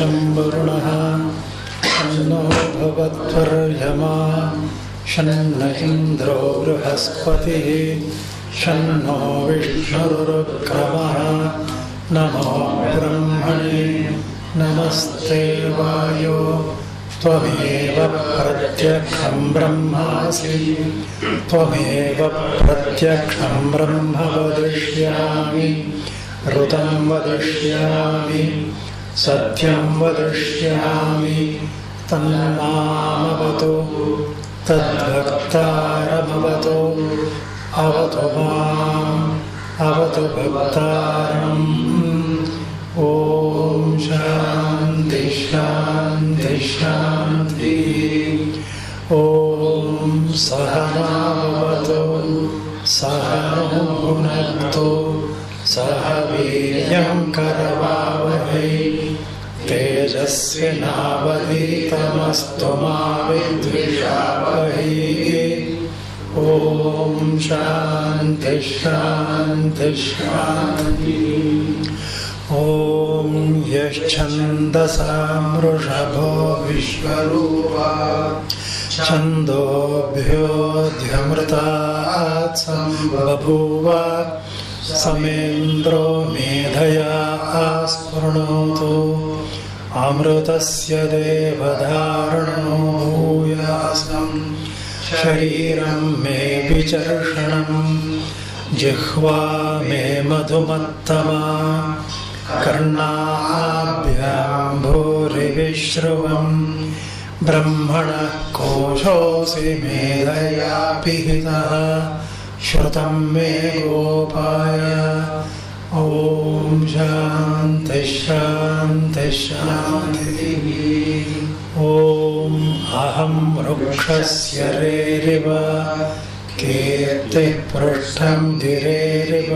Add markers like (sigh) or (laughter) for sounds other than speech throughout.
मित्रशं वरुणः शन्नो भवत्वर्यमा शन्न इन्द्रो बृहस्पतिः। शन्नो विष्णुरुक्रमः। नमो ब्रह्मणे। नमस्ते वायो। त्वमेव प्रत्यक्षं ब्रह्मासि। त्वमेव प्रत्यक्षं ब्रह्म वदिष्यामि। ऋतं वदिष्यामि सत्यं वदिष्यामि तन्मामवतु तद्भक्तारमवतु अवतु माम् अवतु भक्तारम्। ॐ शान्ति ॐ सहनावतु सहनो भुनक्तु सह वीर्यं करवावहै तेजस्विनावधीतमस्तु मा विद्विषावहै ॐ शान्ति शान्ति शान्तिः। ॐ यश्छन्दसां वृषभो विश्वरूपा। छन्दोभ्योऽध्यमृतात् बभूव समेन्द्रो मेधया आस्पृणोतु अमृतस्य देवधारणो भूयासम्। शरीरं मे विचर्षणम्। जिह्वा मे मधुमत्तमा। कर्णाभ्यां भूरिविश्रुवम् ब्रह्मणः कोशोऽसि मेधया पिहितः श्रुतं मे गोपाय। ॐ शान्ति ॐ अहं वृक्षस्य रेरिव। कीर्तिः पृष्ठं गिरेरिव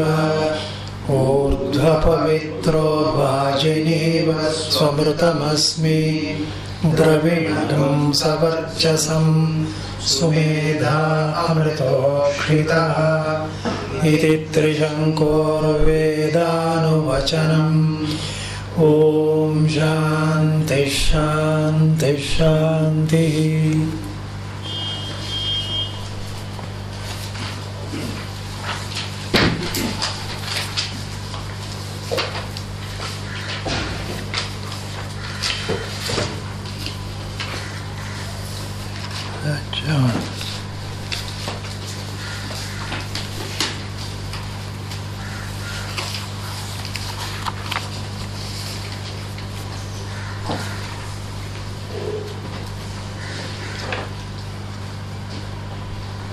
ऊर्ध्वपवित्रो वाजिनीव स्वमृतमस्मि द्रविणं सवर्चसं सुमेधा अमृतोक्षितः इति शांति शान्ति शान्तिः अच्छा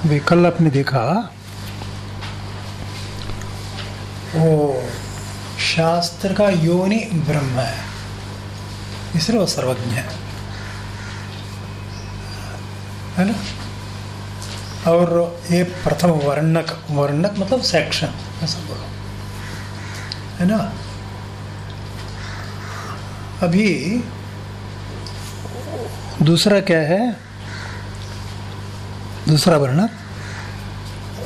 अभी कल आपने देखा वो शास्त्र का योनि ब्रह्म है। इसलिए वो सर्वज्ञ है। है ना? और ये प्रथम वर्णक वर्णक मतलब सेक्शन, ऐसा बोलो। है ना? अभी दूसरा क्या है? दूसरा वर्णक?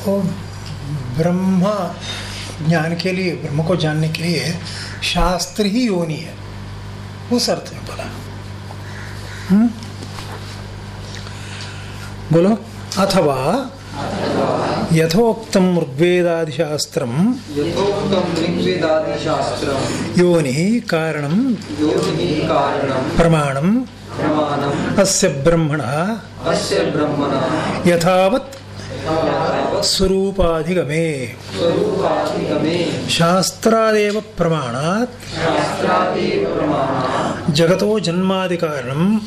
वो ब्रह्म ज्ञान के लिए ब्रह्म को जानने के लिए शास्त्र ही योनि है। उस अर्थ में बोला। हम्म? बोलो। अथवा यथोक्तम ऋग्वेदादिशास्त्रम ऋग्वेदादिशास्त्रं योनि कारणम योनिः कारणं प्रमाणम अस्य ब्रह्मणः अस्य यथावत् स्वरूपाधिगमे। शास्त्रादेव प्रमाणात् जगतो जन्मादिकारणं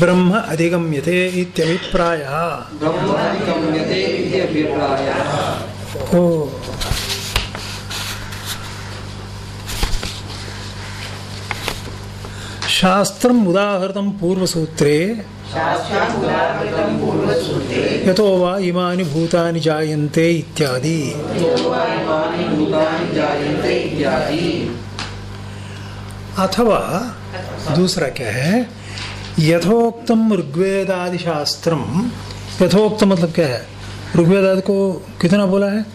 ब्रह्म अधिगम्यते इत्यभिप्रायः। ओ। शास्त्रम् उदाहृतं पूर्वसूत्रे यतो वा इमानि भूतानि जायन्ते इत्यादि। अथवा दूसरा क्या है? यथोक्तम ऋग्वेदादि शास्त्रम यथोक्त मतलब क्या है? ऋग्वेद आदि को कितना बोला है?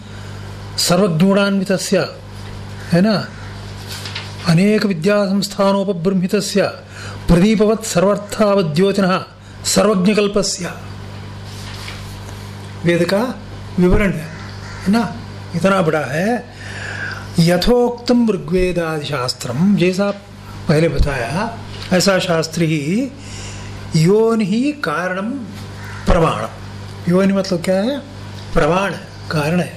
सर्वज्ञान्वित है ना? अनेक विद्या संस्थानोपब्रह्मित प्रदीपवत् सर्वर्थावद्योतिन सर्वज्ञकल्पस्य। वेद का विवरण है है ना? इतना बड़ा है। यथोक्तम ऋग्वेदादि शास्त्र जैसा पहले बताया, ऐसा शास्त्र ही योनि ही कारणम प्रमाण। योनि मतलब क्या है? प्रमाण कारण है।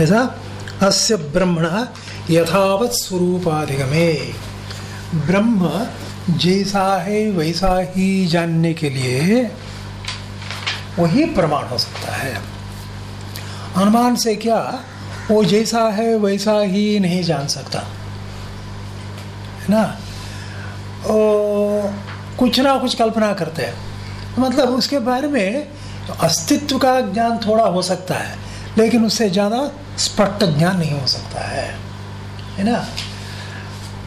ऐसा? अस्य ब्रह्मण यथावत स्वरूपाधिगमे। ब्रह्म जैसा है वैसा ही जानने के लिए वही प्रमाण हो सकता है। अनुमान से क्या? वो जैसा है वैसा ही नहीं जान सकता। है ना? ओ, कुछ ना कुछ कल्पना करते हैं। मतलब उसके बारे में अस्तित्व का ज्ञान थोड़ा हो सकता है लेकिन उससे ज़्यादा स्पष्ट ज्ञान नहीं हो सकता है। है ना?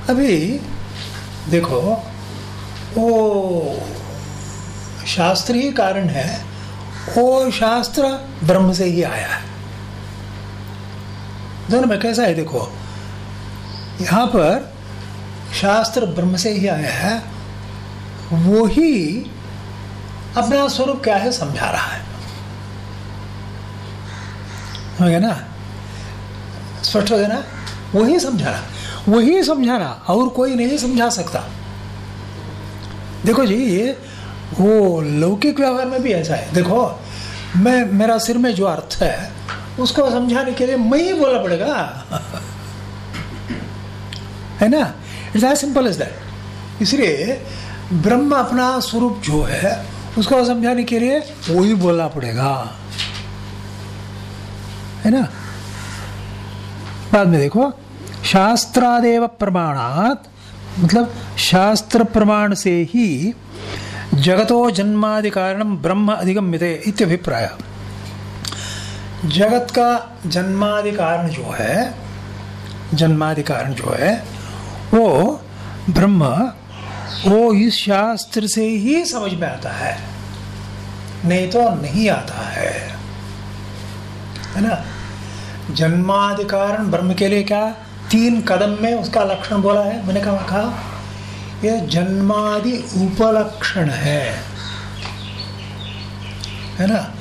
अभी देखो वो शास्त्रीय कारण है, वो शास्त्र ब्रह्म से ही आया है। दोनों में कैसा है देखो, यहाँ पर शास्त्र ब्रह्म से ही आया है, वो ही अपना स्वरूप क्या है समझा रहा है। हो गया ना? स्पष्ट हो गया ना? वही समझा रहा वही समझा रहा, और कोई नहीं समझा सकता। देखो जी, ये वो लौकिक व्यवहार में भी ऐसा है। देखो, मैं, मेरा सिर में जो अर्थ है, उसको समझाने के लिए मैं ही बोलना पड़ेगा। है ना? It's as simple is that इसलिए ब्रह्म अपना स्वरूप जो है, उसको समझाने के लिए वो ही बोलना पड़ेगा। है ना? बाद में देखो, शास्त्रादेव प्रमाणात मतलब शास्त्र प्रमाण से ही जगतो जन्मादि कारण ब्रह्म अधिगम्यते इत्यभिप्राय। जगत का जन्मादि कारण जो है, जन्मादि कारण जो है, वो ब्रह्म वो इस शास्त्र से ही समझ में आता है। नहीं तो नहीं आता है। है ना? जन्माधिकारण ब्रह्म के लिए क्या? तीन कदम में उसका लक्षण बोला है। मैंने कहा कहा? यह जन्मादि उपलक्षण है। है ना?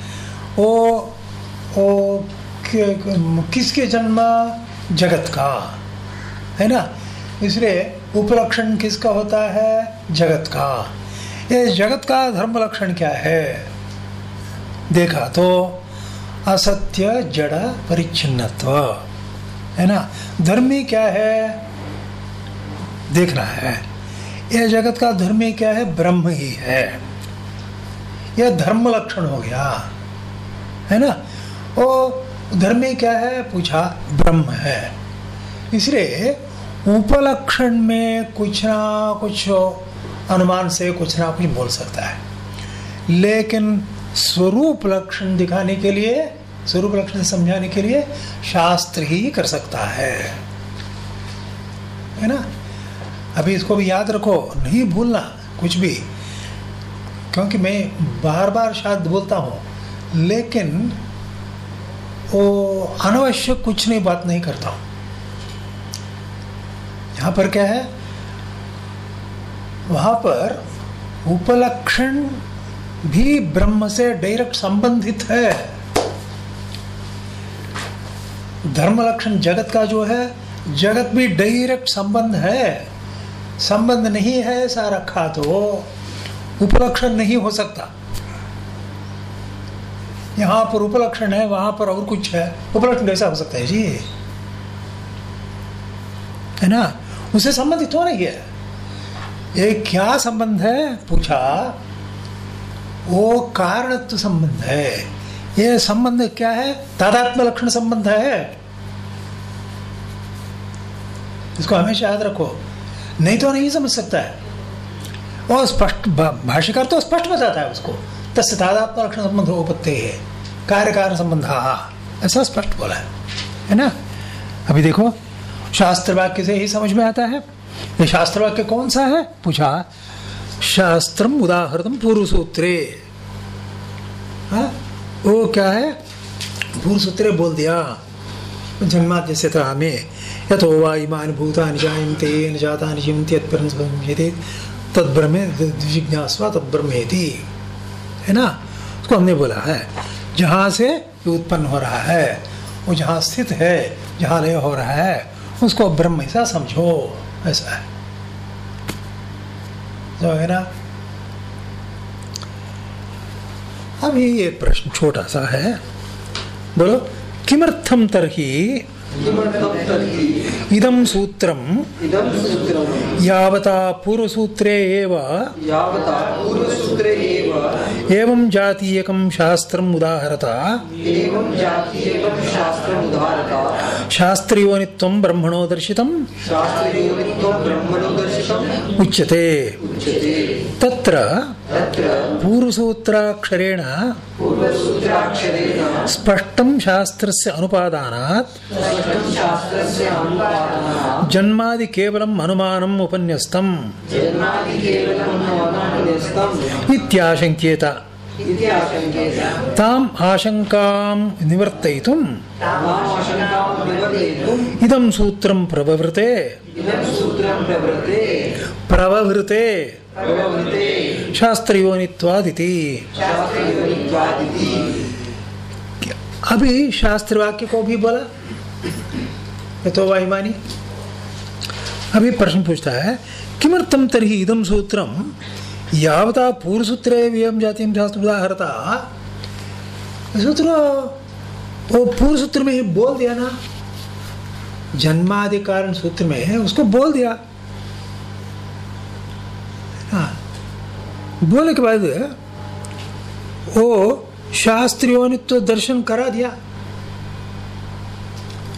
वो वो किसके जन्म? जगत का। है ना? इसलिए उपलक्षण किसका होता है? जगत का। ये जगत का धर्म लक्षण क्या है? देखा तो असत्य, जड़, परिच्छिन्नत्व। है ना? धर्मी क्या है? देखना है। यह जगत का धर्मी क्या है? ब्रह्म ही है। यह धर्म लक्षण हो गया। है ना? वो धर्मी क्या है? पूछा, ब्रह्म है। इसलिए उपलक्षण में कुछ ना कुछ अनुमान से कुछ ना कुछ बोल सकता है। लेकिन स्वरूप लक्षण दिखाने के लिए स्वरूप लक्षण समझाने के लिए शास्त्र ही कर सकता है। है ना? अभी इसको भी याद रखो, नहीं भूलना कुछ भी। क्योंकि मैं बार बार शायद बोलता हूँ, लेकिन वो अनावश्यक कुछ नहीं, बात नहीं करता हूँ। यहाँ पर क्या है? वहाँ पर उपलक्षण भी ब्रह्म से डायरेक्ट संबंधित है। धर्म लक्षण जगत का जो है, जगत भी डायरेक्ट संबंध है। संबंध नहीं है ऐसा रखा तो उपलक्षण नहीं हो सकता। यहाँ पर उपलक्षण है, वहाँ पर और कुछ है। उपलक्षण कैसा हो सकता है जी? है ना? उसे संबंधित हो रही है। ये क्या संबंध है? पूछा, वो कारणत्व संबंध है। ये संबंध क्या है? तादात्म लक्षण संबंध है। इसको हमेशा याद रखो। नहीं तो नहीं समझ सकता है। और स्पष्ट भाष्यकार तो स्पष्ट बताता है उसको। तस्य तादात्म लक्षण संबंध है कार्य कारण संबंध ऐसा स्पष्ट बोला है। है ना? अभी देखो, शास्त्र वाक्य से ही समझ में आता है। ये शास्त्र वाक्य कौन सा है? पूछा, शास्त्रम उदाहरण पूर्व सूत्रे वो क्या है? भूल सूत्र बोल दिया। जन्माद्यस्य था में यथो वा इमानि भूतानि जायन्ते, न जातानि जीवन्ति यत्परं तद्ब्रह्मे जिज्ञासवा है ना? उसको हमने बोला है, जहाँ से उत्पन्न हो रहा है, वो जहाँ स्थित है, जहाँ लय हो रहा है, उसको ब्रह्म ऐसा समझो। ऐसा है। जो है ना? अभी ये प्रश्न छोटा सा है। बोलो किमर्थम तरही किमर्थं तर्हि? इदं सूत्रं। यावता यावता पूर्वसूत्रे एव। जातीयकं शास्त्रम् उदाहरता। शास्त्रयोनित्वं ब्रह्मणो दर्शितम्। उच्यते। तत्र पूर्वसूत्राक्षरेण स्पष्टं शास्त्रस्य अनुपादानात् जन्मादि केवलम् अनुमानम् उपन्यस्तम् इत्याशङ्क्येत। ताम् आशङ्कां निवर्तयितुम्। इदं सूत्रं प्रववृते। इदं सूत्रं प्रवृत्ते प्रववृते। शास्त्रयोनित्वादिति। अभी शास्त्र वाक्य को भी बोला? ये तो वाहिमानी अभी प्रश्न पूछता है किमर्थम तरी इदम सूत्रम पूर्व सूत्रे व्यम जाति शास्त्र उदाहरता। सूत्र वो पूर्व सूत्र में ही बोल दिया ना? जन्माधिकारण सूत्र में है उसको बोल दिया। हाँ। बोलने के बाद वो शास्त्रियोनित्व दर्शन करा दिया।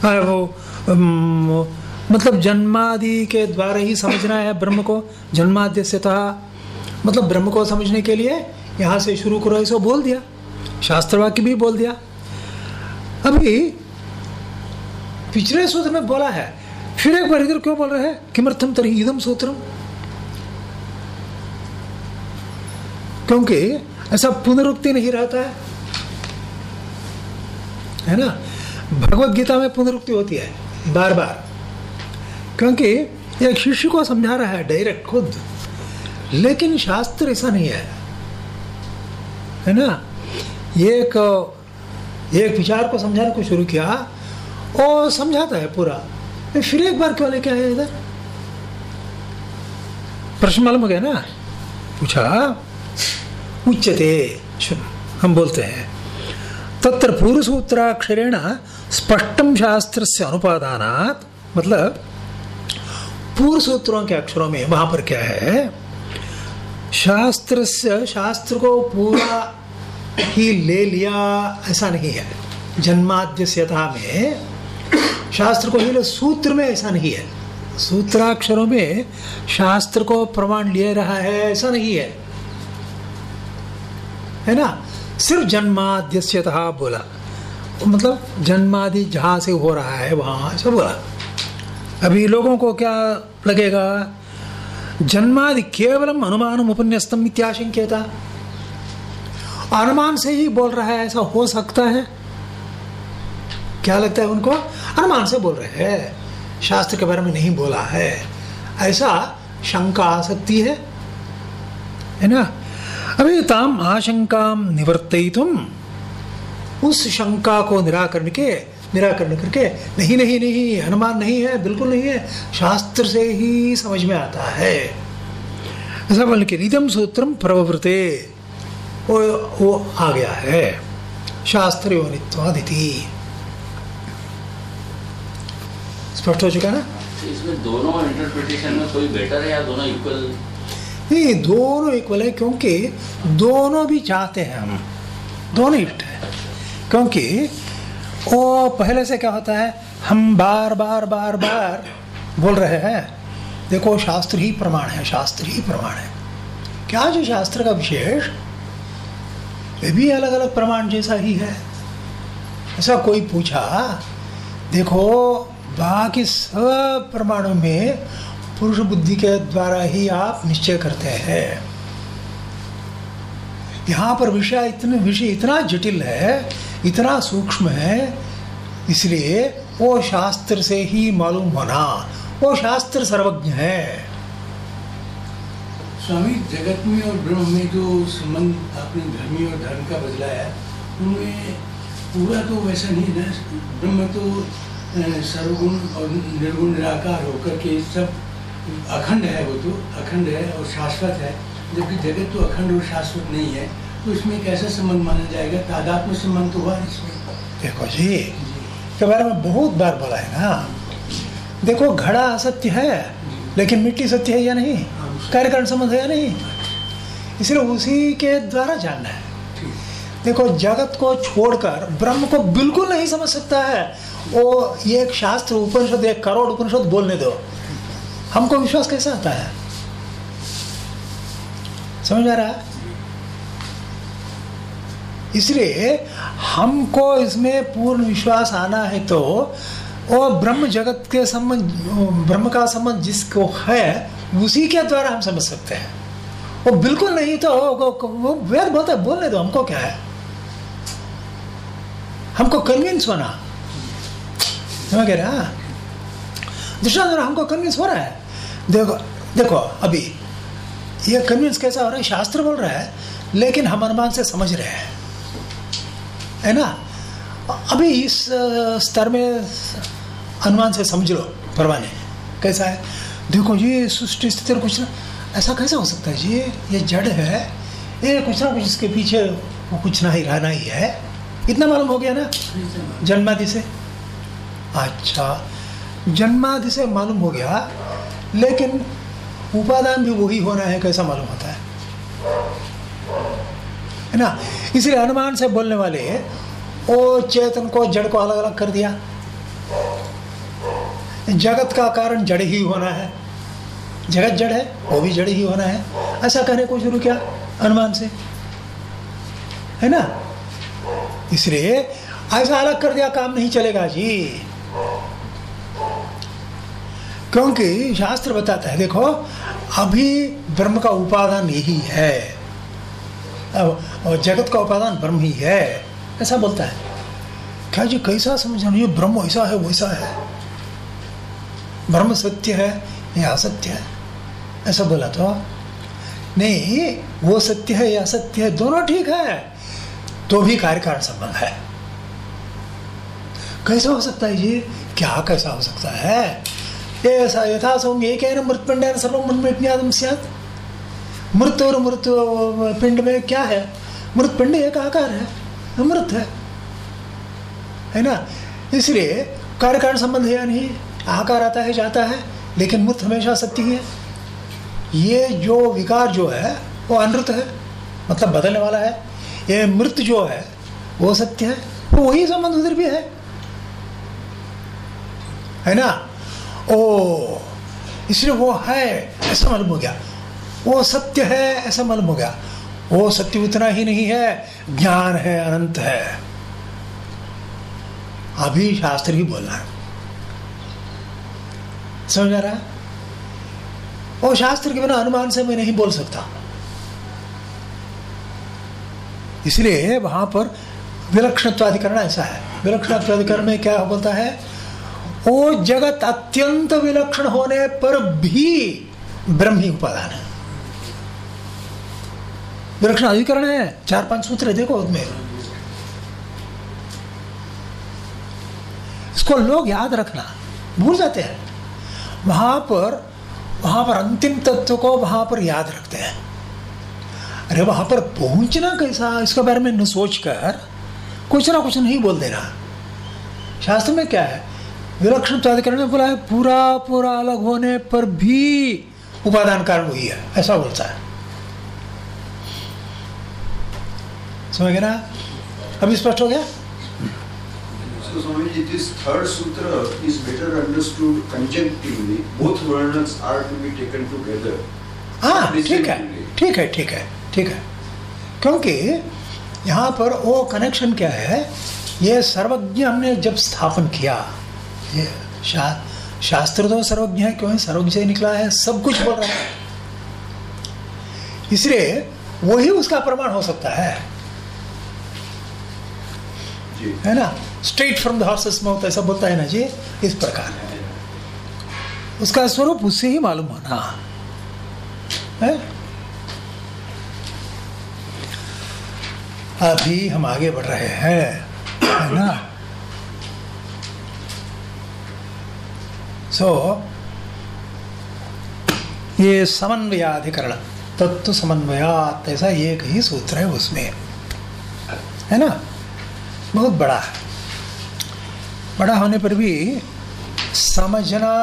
हाँ, वो मतलब जन्मादि के द्वारा ही समझना है ब्रह्म को। जन्माद्य से था मतलब ब्रह्म को समझने के लिए यहाँ से शुरू करो, ऐसा बोल दिया। शास्त्र वाक्य भी बोल दिया। अभी पिछले सूत्र में बोला है, फिर एक बार इधर क्यों बोल रहे हैं? किमर्थम तरी इदम सूत्रम? क्योंकि ऐसा पुनरुक्ति नहीं रहता है। है ना? भगवत गीता में पुनरुक्ति होती है बार बार क्योंकि एक शिष्य को समझा रहा है, डायरेक्ट खुद। लेकिन शास्त्र ऐसा नहीं है। है ना? एक एक विचार को समझाने को शुरू किया और समझाता है पूरा। फिर एक बार क्यों लेके आया इधर? प्रश्न मालूम हो गया ना? पूछा? उच्चते हम बोलते हैं। तत्र पूर्वसूत्राक्षरेण स्पष्टम शास्त्र से अनुपादानात मतलब पूर्व सूत्रों के अक्षरों में वहाँ पर क्या है? शास्त्र से शास्त्र को पूरा ही ले लिया, ऐसा नहीं है। जन्माद्यस्यता में शास्त्र को ही ले, सूत्र में ऐसा नहीं है। सूत्राक्षरों में शास्त्र को प्रमाण ले रहा है, ऐसा नहीं है। है ना? सिर्फ़ जन्माद्यस्यतः बोला। मतलब जन्मादि जहाँ से हो रहा है, वहाँ ऐसा बोला। अभी लोगों को क्या लगेगा? जन्मादि केवलम अनुमान उपन्यस्तम इत्याशंक्यता अनुमान से ही बोल रहा है, ऐसा हो सकता है। क्या लगता है उनको? अनुमान से बोल रहे हैं। शास्त्र के बारे में नहीं बोला है। ऐसा शंका आ सकती है। है ना? अभी ताम आशंका निवर्तितुम उस शंका को निराकरण के निराकरण करके नहीं नहीं नहीं अनुमान नहीं है बिल्कुल नहीं है शास्त्र से ही समझ में आता है। ऐसा बोल के निदम सूत्रम प्रवृते वो वो आ गया है। शास्त्र योनित्वादिति स्पष्ट हो चुका ना? इसमें दोनों इंटरप्रिटेशन में कोई बेटर है या दोनों इक्वल नहीं दोनों इक्वल है क्योंकि दोनों भी चाहते हैं हम। दोनों इष्ट है। क्योंकि वो पहले से क्या होता है? हम बार बार बार बार बोल रहे हैं। देखो, शास्त्र ही प्रमाण है, शास्त्र ही प्रमाण है। क्या जो शास्त्र का विशेष? वे भी अलग अलग प्रमाण जैसा ही है। ऐसा कोई पूछा, देखो, बाकी सब प्रमाणों में पुरुष बुद्धि के द्वारा ही आप निश्चय करते हैं। यहाँ पर विषय इतने, विषय इतना जटिल है इतना सूक्ष्म है, इसलिए वो शास्त्र से ही मालूम होना वो शास्त्र सर्वज्ञ है। स्वामी, जगत में और ब्रह्म में जो संबंध आपने धर्मी और धर्म का बदला है, उनमें पूरा तो वैसा नहीं ना। ब्रह्म तो सर्वगुण और निर्गुण निराकार होकर के सब अखंड है वो तो। अखंड है और शाश्वत है, जबकि जगत तो अखंड और शाश्वत नहीं है। तो इसमें एक ऐसा संबंध माना जाएगा, तादात्म्य संबंध तो हुआ इसमें। देखो जी के बारे में बहुत बार बोला है ना। देखो, घड़ा असत्य है, लेकिन मिट्टी सत्य है या नहीं? कार्यकारण संबंध है या नहीं? इसलिए उसी के द्वारा जानना है। देखो, जगत को छोड़कर ब्रह्म को बिल्कुल नहीं समझ सकता है। वो ये एक शास्त्र, उपनिषद, एक करोड़ उपनिषद बोलने दो। हमको विश्वास कैसे आता है? समझ आ रहा है? इसलिए हमको इसमें पूर्ण विश्वास आना है तो वो ब्रह्म जगत के संबंध ब्रह्म का संबंध जिसको है उसी के द्वारा हम समझ सकते हैं। वो बिल्कुल नहीं तो वो, वेद बोलता है बोलने दो हमको क्या है? हमको कन्विंस होना। समझ ना? दूसरा जरा हमको कन्विंस हो रहा है। देखो देखो अभी ये कन्विंस कैसा हो रहा है? शास्त्र बोल रहा है लेकिन हम अनुमान से समझ रहे हैं। है ना? अभी इस स्तर में अनुमान से समझ लो, परवाह नहीं। कैसा है? देखो, ये सृष्टि स्थिति और कुछ ना, ऐसा कैसा हो सकता है? जी ये जड़ है, ये कुछ ना कुछ इसके पीछे वो कुछ ना ही रहना ही है। इतना मालूम हो गया ना? जन्मादि से। अच्छा जन्मादि से मालूम हो गया, लेकिन उपादान भी वही होना है, कैसा मालूम होता है? है ना? इसलिए हनुमान से बोलने वाले ओ चेतन को जड़ को अलग अलग कर दिया। जगत का कारण जड़ ही होना है। जगत जड़ है, वो भी जड़ ही होना है। ऐसा कहने को शुरू किया अनुमान से। है ना? इसलिए ऐसा अलग कर दिया, काम नहीं चलेगा जी। क्योंकि शास्त्र बताता है, देखो, अभी ब्रह्म का उपादान यही है। और जगत का उपादान ब्रह्म ही है, ऐसा बोलता है। क्या जी कैसा समझना ये ब्रह्म ऐसा है, वैसा है? ब्रह्म सत्य है, या असत्य है, ऐसा बोला तो? नहीं, वो सत्य है, या असत्य है, दोनों ठीक है तो भी कार्यकारण संबंध है। कैसा हो सकता है जी क्या कैसा हो सकता है? ऐसा यथा सौम्य एक है मृतपिंड सर्व मन सियात मृत और मृत पिंड में क्या है? मृत पिंड एक आकार है, अमृत है। है ना? इसलिए कार्य कारण संबंध है या नहीं, आकार आता है, जाता है, लेकिन मृत हमेशा सत्य ही है। ये जो विकार जो है, वो अनृत है मतलब बदलने वाला है। ये मृत जो है, वो सत्य है तो वही संबंध उधर भी है। है ना? ओ, इसलिए वो है, ऐसा मालूम हो गया। वो सत्य है, ऐसा मालूम हो गया। वो सत्य उतना ही नहीं है, ज्ञान है, अनंत है। अभी शास्त्र ही बोल है। समझ आ रहा वो शास्त्र के बिना अनुमान से मैं नहीं बोल सकता। इसलिए वहाँ पर विलक्षणत्वाधिकरण ऐसा है। विलक्षणत्वाधिकरण में क्या बोलता है? वो जगत अत्यंत विलक्षण होने पर भी ब्रह्म ही उपादान है। विलक्षण अधिकरण है चार पाँच सूत्र देखो उसमें इसको लोग याद रखना। भूल जाते हैं। वहाँ पर वहाँ पर अंतिम तत्व को वहाँ पर याद रखते हैं। अरे, वहाँ पर पहुँचना कैसा? इसके बारे में न सोच कर कुछ ना कुछ नहीं बोल देना। शास्त्र में क्या है? विलक्षण प्राधिकरण में बोला है पूरा पूरा अलग होने पर भी उपादान कारण हुई है। ऐसा बोलता है। समझ गए ना? अभी स्पष्ट हो गया? So Swamiji, this third sutra is better understood conjunctively. Both varnas are to be taken together. हाँ ठीक है ठीक है ठीक है ठीक है। क्योंकि यहाँ पर वो कनेक्शन क्या है? ये सर्वज्ञ हमने जब स्थापन किया ये शा, शास्त्र तो सर्वज्ञ है क्यों सर्वज्ञ से निकला है सब कुछ बोल रहा है। इसलिए वही उसका प्रमाण हो सकता है। है ना? Straight from the horse's mouth ऐसा बोलता है ना जी? इस प्रकार। उसका स्वरूप उससे ही मालूम होना। है। अभी हम आगे बढ़ रहे हैं है ना? सो so, ये समन्वयाधिकरण तत्व समन्वयात ऐसा एक ही सूत्र है उसमें। है ना? बहुत बड़ा। है बड़ा होने पर भी समझना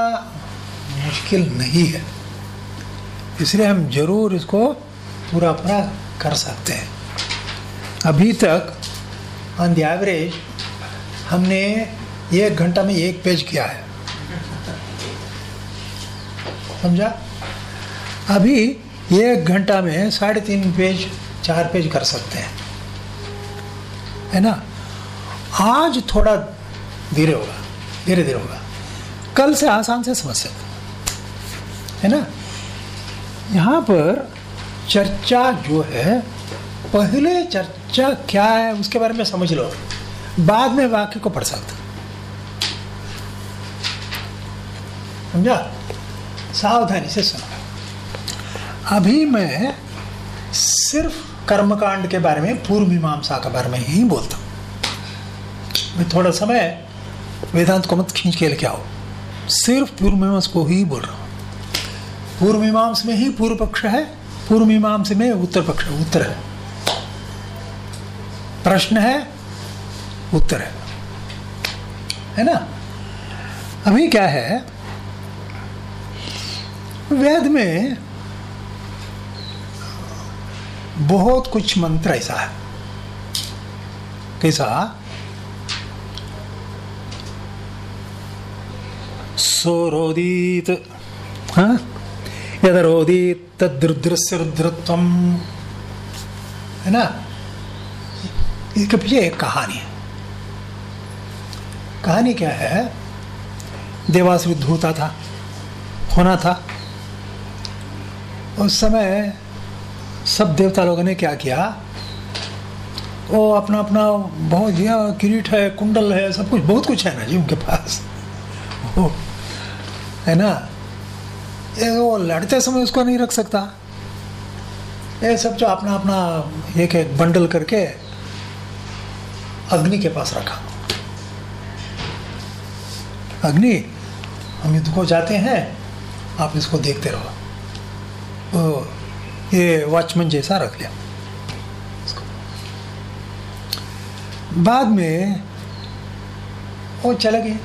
मुश्किल नहीं है। इसलिए हम ज़रूर इसको पूरा पूरा कर सकते हैं। अभी तक ऑन द एवरेज हमने एक घंटा में एक पेज किया है। समझा? अभी एक घंटा में साढ़े तीन पेज, चार पेज कर सकते हैं। है ना? आज थोड़ा धीरे होगा, धीरे धीरे होगा। कल से आसान से समझ सकते है। ना? यहाँ पर चर्चा जो है, पहले चर्चा क्या है उसके बारे में समझ लो, बाद में वाक्य को पढ़ सकते समझा? सावधानी से सुनो। अभी मैं सिर्फ़ कर्मकांड के बारे में, पूर्व मीमांसा के बारे में ही बोलता हूँ। मैं थोड़ा समय वेदांत को मत खींच के लेके आओ। सिर्फ़ पूर्व मीमांस को ही बोल रहा हूँ। पूर्व मीमांस में ही पूर्व पक्ष है पूर्व मीमांस में उत्तर पक्ष है, उत्तर है। प्रश्न है, उत्तर है। है ना? अभी क्या है? वेद में बहुत कुछ मंत्र ऐसा है। कैसा? सोरोदीत हाँ? यदरोदीत तद्रुद्रस्य रुद्रत्वम है ना? इसके पीछे एक कहानी है। कहानी क्या है? देवास युद्ध होता था होना था। उस समय सब देवता लोगों ने क्या किया? वो अपना अपना बहुत किरीट है कुंडल है सब कुछ बहुत कुछ है ना जी उनके पास। वो है ना? ये वो लड़ते समय उसको नहीं रख सकता। ये सब जो अपना अपना एक एक बंडल करके अग्नि के पास रखा। अग्नि, हम युद्ध को जाते हैं, आप इसको देखते रहो। तो ये वॉचमैन जैसा रख लिया। बाद में वो चले गए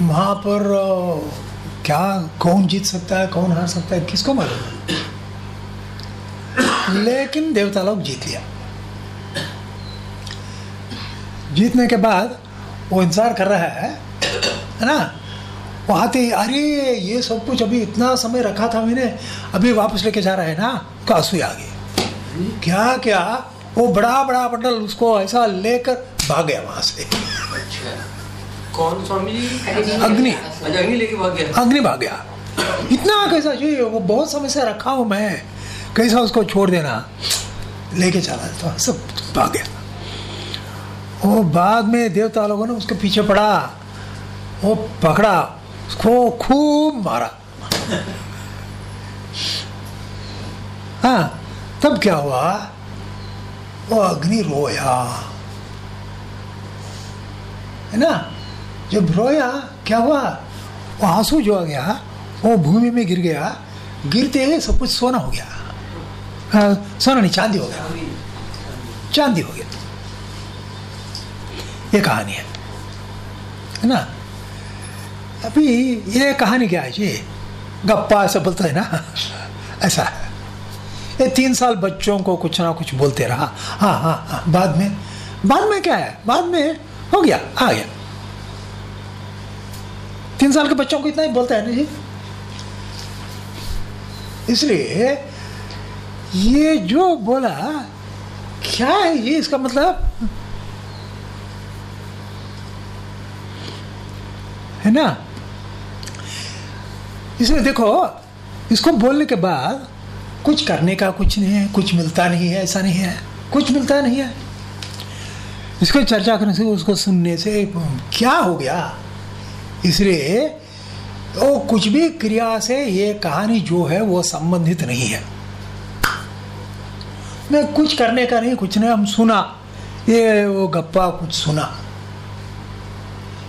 वहाँ पर क्या, कौन जीत सकता है, कौन हार सकता है, किसको मालूम? लेकिन देवता लोग जीत लिया। जीतने के बाद वो इंतज़ार कर रहा है है ना? वो आते अरे, ये सब कुछ अभी इतना समय रखा था मैंने, अभी वापस लेके जा रहा है ना? तो आँसू आ गई क्या क्या? वो बड़ा बड़ा बंडल उसको ऐसा लेकर भाग गया वहाँ से। कौन स्वामी जी? अग्नि। अग्नि। लेके भाग गया। अग्नि भाग गया। इतना कैसा जी वो बहुत समय से रखा हूँ मैं। कैसा उसको छोड़ देना। लेके चला तो सब भाग गया। वो बाद में देवता लोगों ने उसके पीछे पड़ा। वो पकड़ा उसको खूब मारा। हाँ तब क्या हुआ? वो अग्नि रोया। है ना? जब रोया क्या हुआ? वो आँसू जो आ गया वो भूमि में गिर गया गिरते ही सब कुछ सोना हो गया। हाँ, सोना नहीं चांदी हो गया। चांदी हो गया। ये कहानी है। है ना? अभी ये कहानी क्या है जी? गप्पा ऐसा बोलता है ना? ऐसा। है ये तीन साल बच्चों को कुछ ना कुछ बोलते रहा। हाँ हाँ हाँ। बाद में? बाद में क्या है? बाद में हो गया आ गया। तीन साल के बच्चों को इतना ही बोलता है ना जी इसलिए ये जो बोला, क्या है ये इसका मतलब? है ना? इसलिए देखो, इसको बोलने के बाद कुछ करने का कुछ नहीं है, कुछ मिलता नहीं है, ऐसा नहीं है, कुछ मिलता नहीं है। इसको चर्चा करने से, उसको सुनने से, क्या हो गया? इसलिए वो कुछ भी क्रिया से ये कहानी जो है वो संबंधित नहीं है। मैं कुछ करने का नहीं, कुछ नहीं, हम सुना। ये, वो गप्पा कुछ सुना।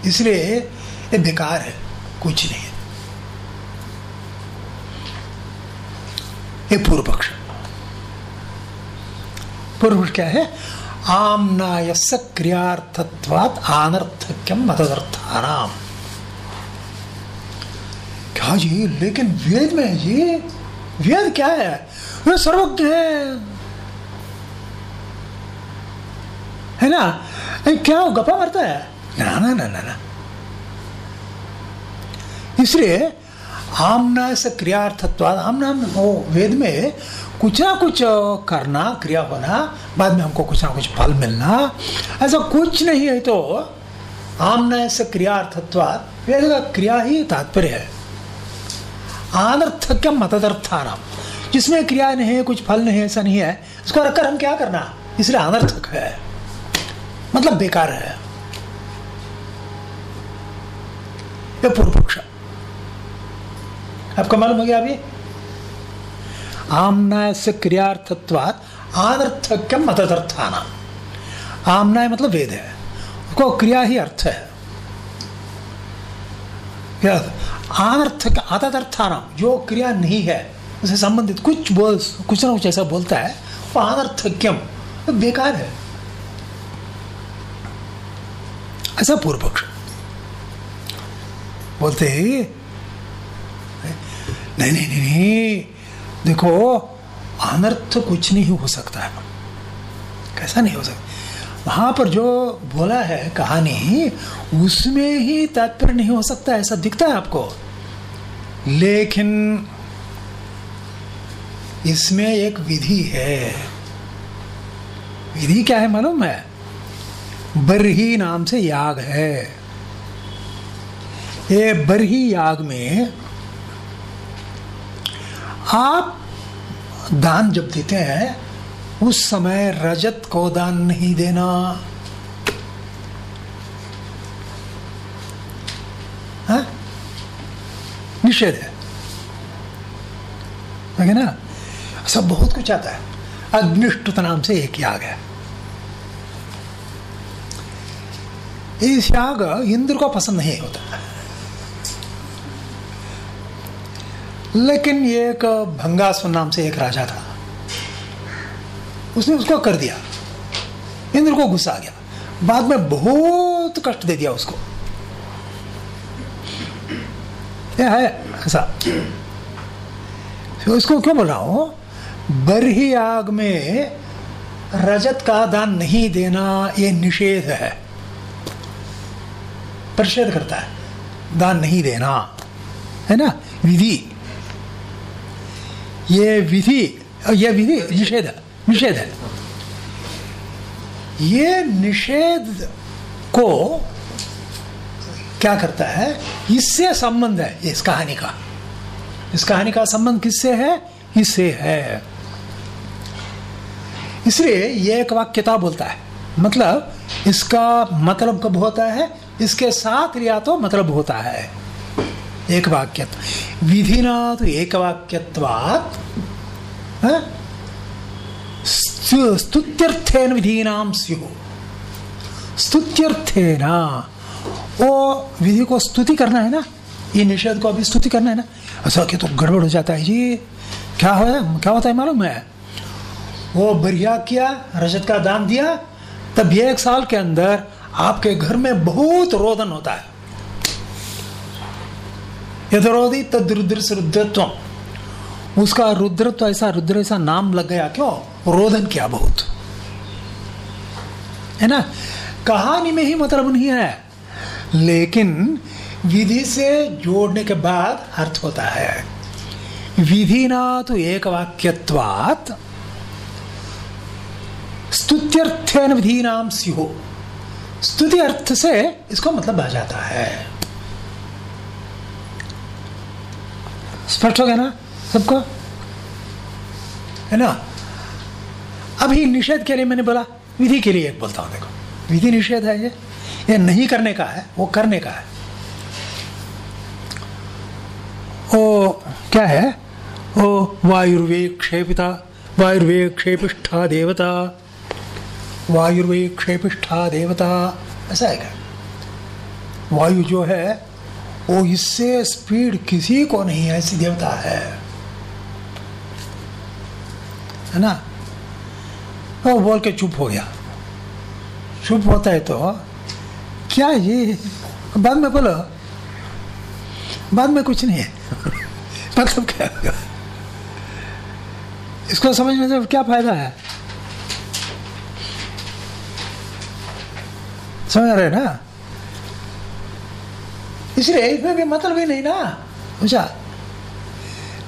इसलिए, ये बेकार है, कुछ नहीं है। ये पूर्व पक्ष। पूर्व पक्ष क्या है? आमनायस क्रियार्थत्वात आनर्थक्यम मतदर्थानाम क्या जी लेकिन वेद में जी वेद क्या है? वे सर्वज्ञ है। है ना? क्या वो गप्पा मारता है? ना ना ना ना ना। इसलिए आमना से क्रियार्थत्वाद आमना वो वेद में कुछ ना कुछ करना, क्रिया होना, बाद में हमको कुछ ना कुछ फल मिलना, ऐसा कुछ नहीं है तो आमना से क्रियार्थत्वाद, वेद का क्रिया ही तात्पर्य है। अनर्थक्य मतदर्थानाम। जिसमें क्रिया नहीं है, कुछ फल नहीं है, ऐसा नहीं है इसको रखकर हम क्या करना? इसलिए अनर्थक है। मतलब बेकार है। ये पूर्व पक्ष आपको मालूम हो गया अभी? आमनाय से क्रियार्थत्वात अनर्थक्यम मतदर्थाना आमनाय मतलब वेद है। उसको क्रिया ही अर्थ है। क्या अनर्थक अतदर्थानाम जो क्रिया नहीं है उसे संबंधित कुछ बोल, कुछ ना कुछ ऐसा बोलता है, वो अनर्थक्यम तो बेकार है। ऐसा पूर्व पक्ष बोलते ही नहीं नहीं नहीं नहीं, देखो अनर्थ कुछ नहीं हो सकता है। कैसा नहीं हो सकता? वहाँ पर जो बोला है कहानी, उसमें ही तात्पर्य नहीं हो सकता, ऐसा दिखता है आपको। लेकिन इसमें एक विधि है। विधि क्या है मालूम है? बरही नाम से याग है। ये बरही याग में आप दान जब देते हैं उस समय रजत को दान नहीं देना। निषेध है। है ना? सब बहुत कुछ आता है। अग्निष्टुत नाम से एक याग है। इस याग इंद्र को पसंद नहीं होता। लेकिन एक भंगासुर नाम से एक राजा था। उसने उसको कर दिया। इंद्र को गुस्सा आ गया। बाद में बहुत कष्ट दे दिया उसको। यह है, ऐसा। तो इसको क्यों बोल रहा हूँ? बरही आग में रजत का दान नहीं देना ये निषेध है। परिषेध करता है। दान नहीं देना। है ना? विधि। ये विधि ये विधि निषेध। है निषेध। है ये निषेध को क्या करता है? इससे संबंध है इस कहानी का। इस कहानी का संबंध किससे है? इससे है। इसलिए यह एक वाक्यता बोलता है। मतलब इसका मतलब कब होता है? इसके साथ रिया तो मतलब होता है। एक वाक्य विधिना तो एक वाक्यत्वात् स्तुत्यर्थेन विधीनाम स्यु स्तुत्यर्थेन वो विधि को स्तुति करना है ना ये निषेध को अभी स्तुति करना है ना ऐसा कि तो गड़बड़ हो जाता है जी क्या हो क्या होता है मालूम है वो बढ़िया किया रजत का दान दिया तब ये एक साल के अंदर आपके घर में बहुत रोदन होता है यदरोदी तद रुद्र रुद्रत्व उसका रुद्र तो ऐसा, रुद्र ऐसा नाम लग गया, क्यों? रोदन किया बहुत। है ना? कहानी में ही मतलब नहीं है। लेकिन विधि से जोड़ने के बाद अर्थ होता है। विधि ना तो एक वाक्यत्वात स्तुत्यर्थेन विधि नाम सिहो। स्तुति अर्थ से इसको मतलब आ जाता है। स्पष्ट हो गया ना? सबको? है ना? अभी निषेध के लिए मैंने बोला, विधि के लिए एक बोलता हूँ, देखो। विधि निषेध है ये। ये नहीं करने का है, वो करने का है। ओ, क्या है? ओ वायुर्वे क्षेपिता वायुर्वे क्षेपिष्ठा देवता। वायुर्वे क्षेपिष्ठा देवता, ऐसा है क्या? वायु जो है, वो इससे स्पीड किसी को नहीं है, ऐसी देवता है। है ना? वो तो बोल के चुप हो गया। चुप होता है तो क्या ये? बाद में बोलो। बाद में कुछ नहीं है। (laughs) मतलब क्या होगा? इसको समझने से क्या फ़ायदा है? समझ रहे ना? इसलिए इसमें भी मतलब ही नहीं ना? पूछा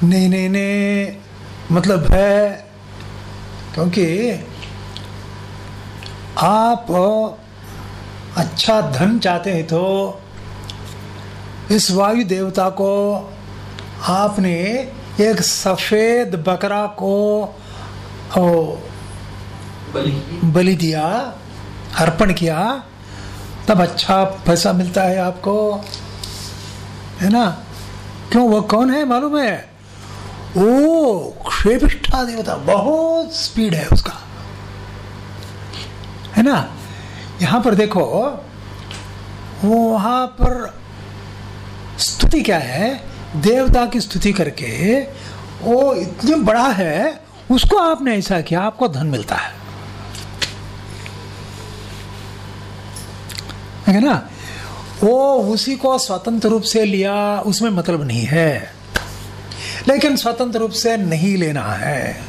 नहीं नहीं नहीं। मतलब है क्योंकि आप अच्छा धन चाहते हैं तो इस वायु देवता को आपने एक सफ़ेद बकरा को ओ, बलि। बलि दिया अर्पण किया तब अच्छा पैसा मिलता है आपको। है ना? क्यों वो कौन है? मालूम है? ओ क्षेपिष्ठा देवता बहुत स्पीड है उसका। है ना? यहाँ पर देखो, वहाँ पर स्तुति क्या है? देवता की स्तुति करके वो इतनी बड़ा है, उसको आपने ऐसा किया, आपको धन मिलता है। ना? वो उसी को स्वतंत्र रूप से लिया, उसमें मतलब नहीं है। लेकिन स्वतंत्र रूप से नहीं लेना है।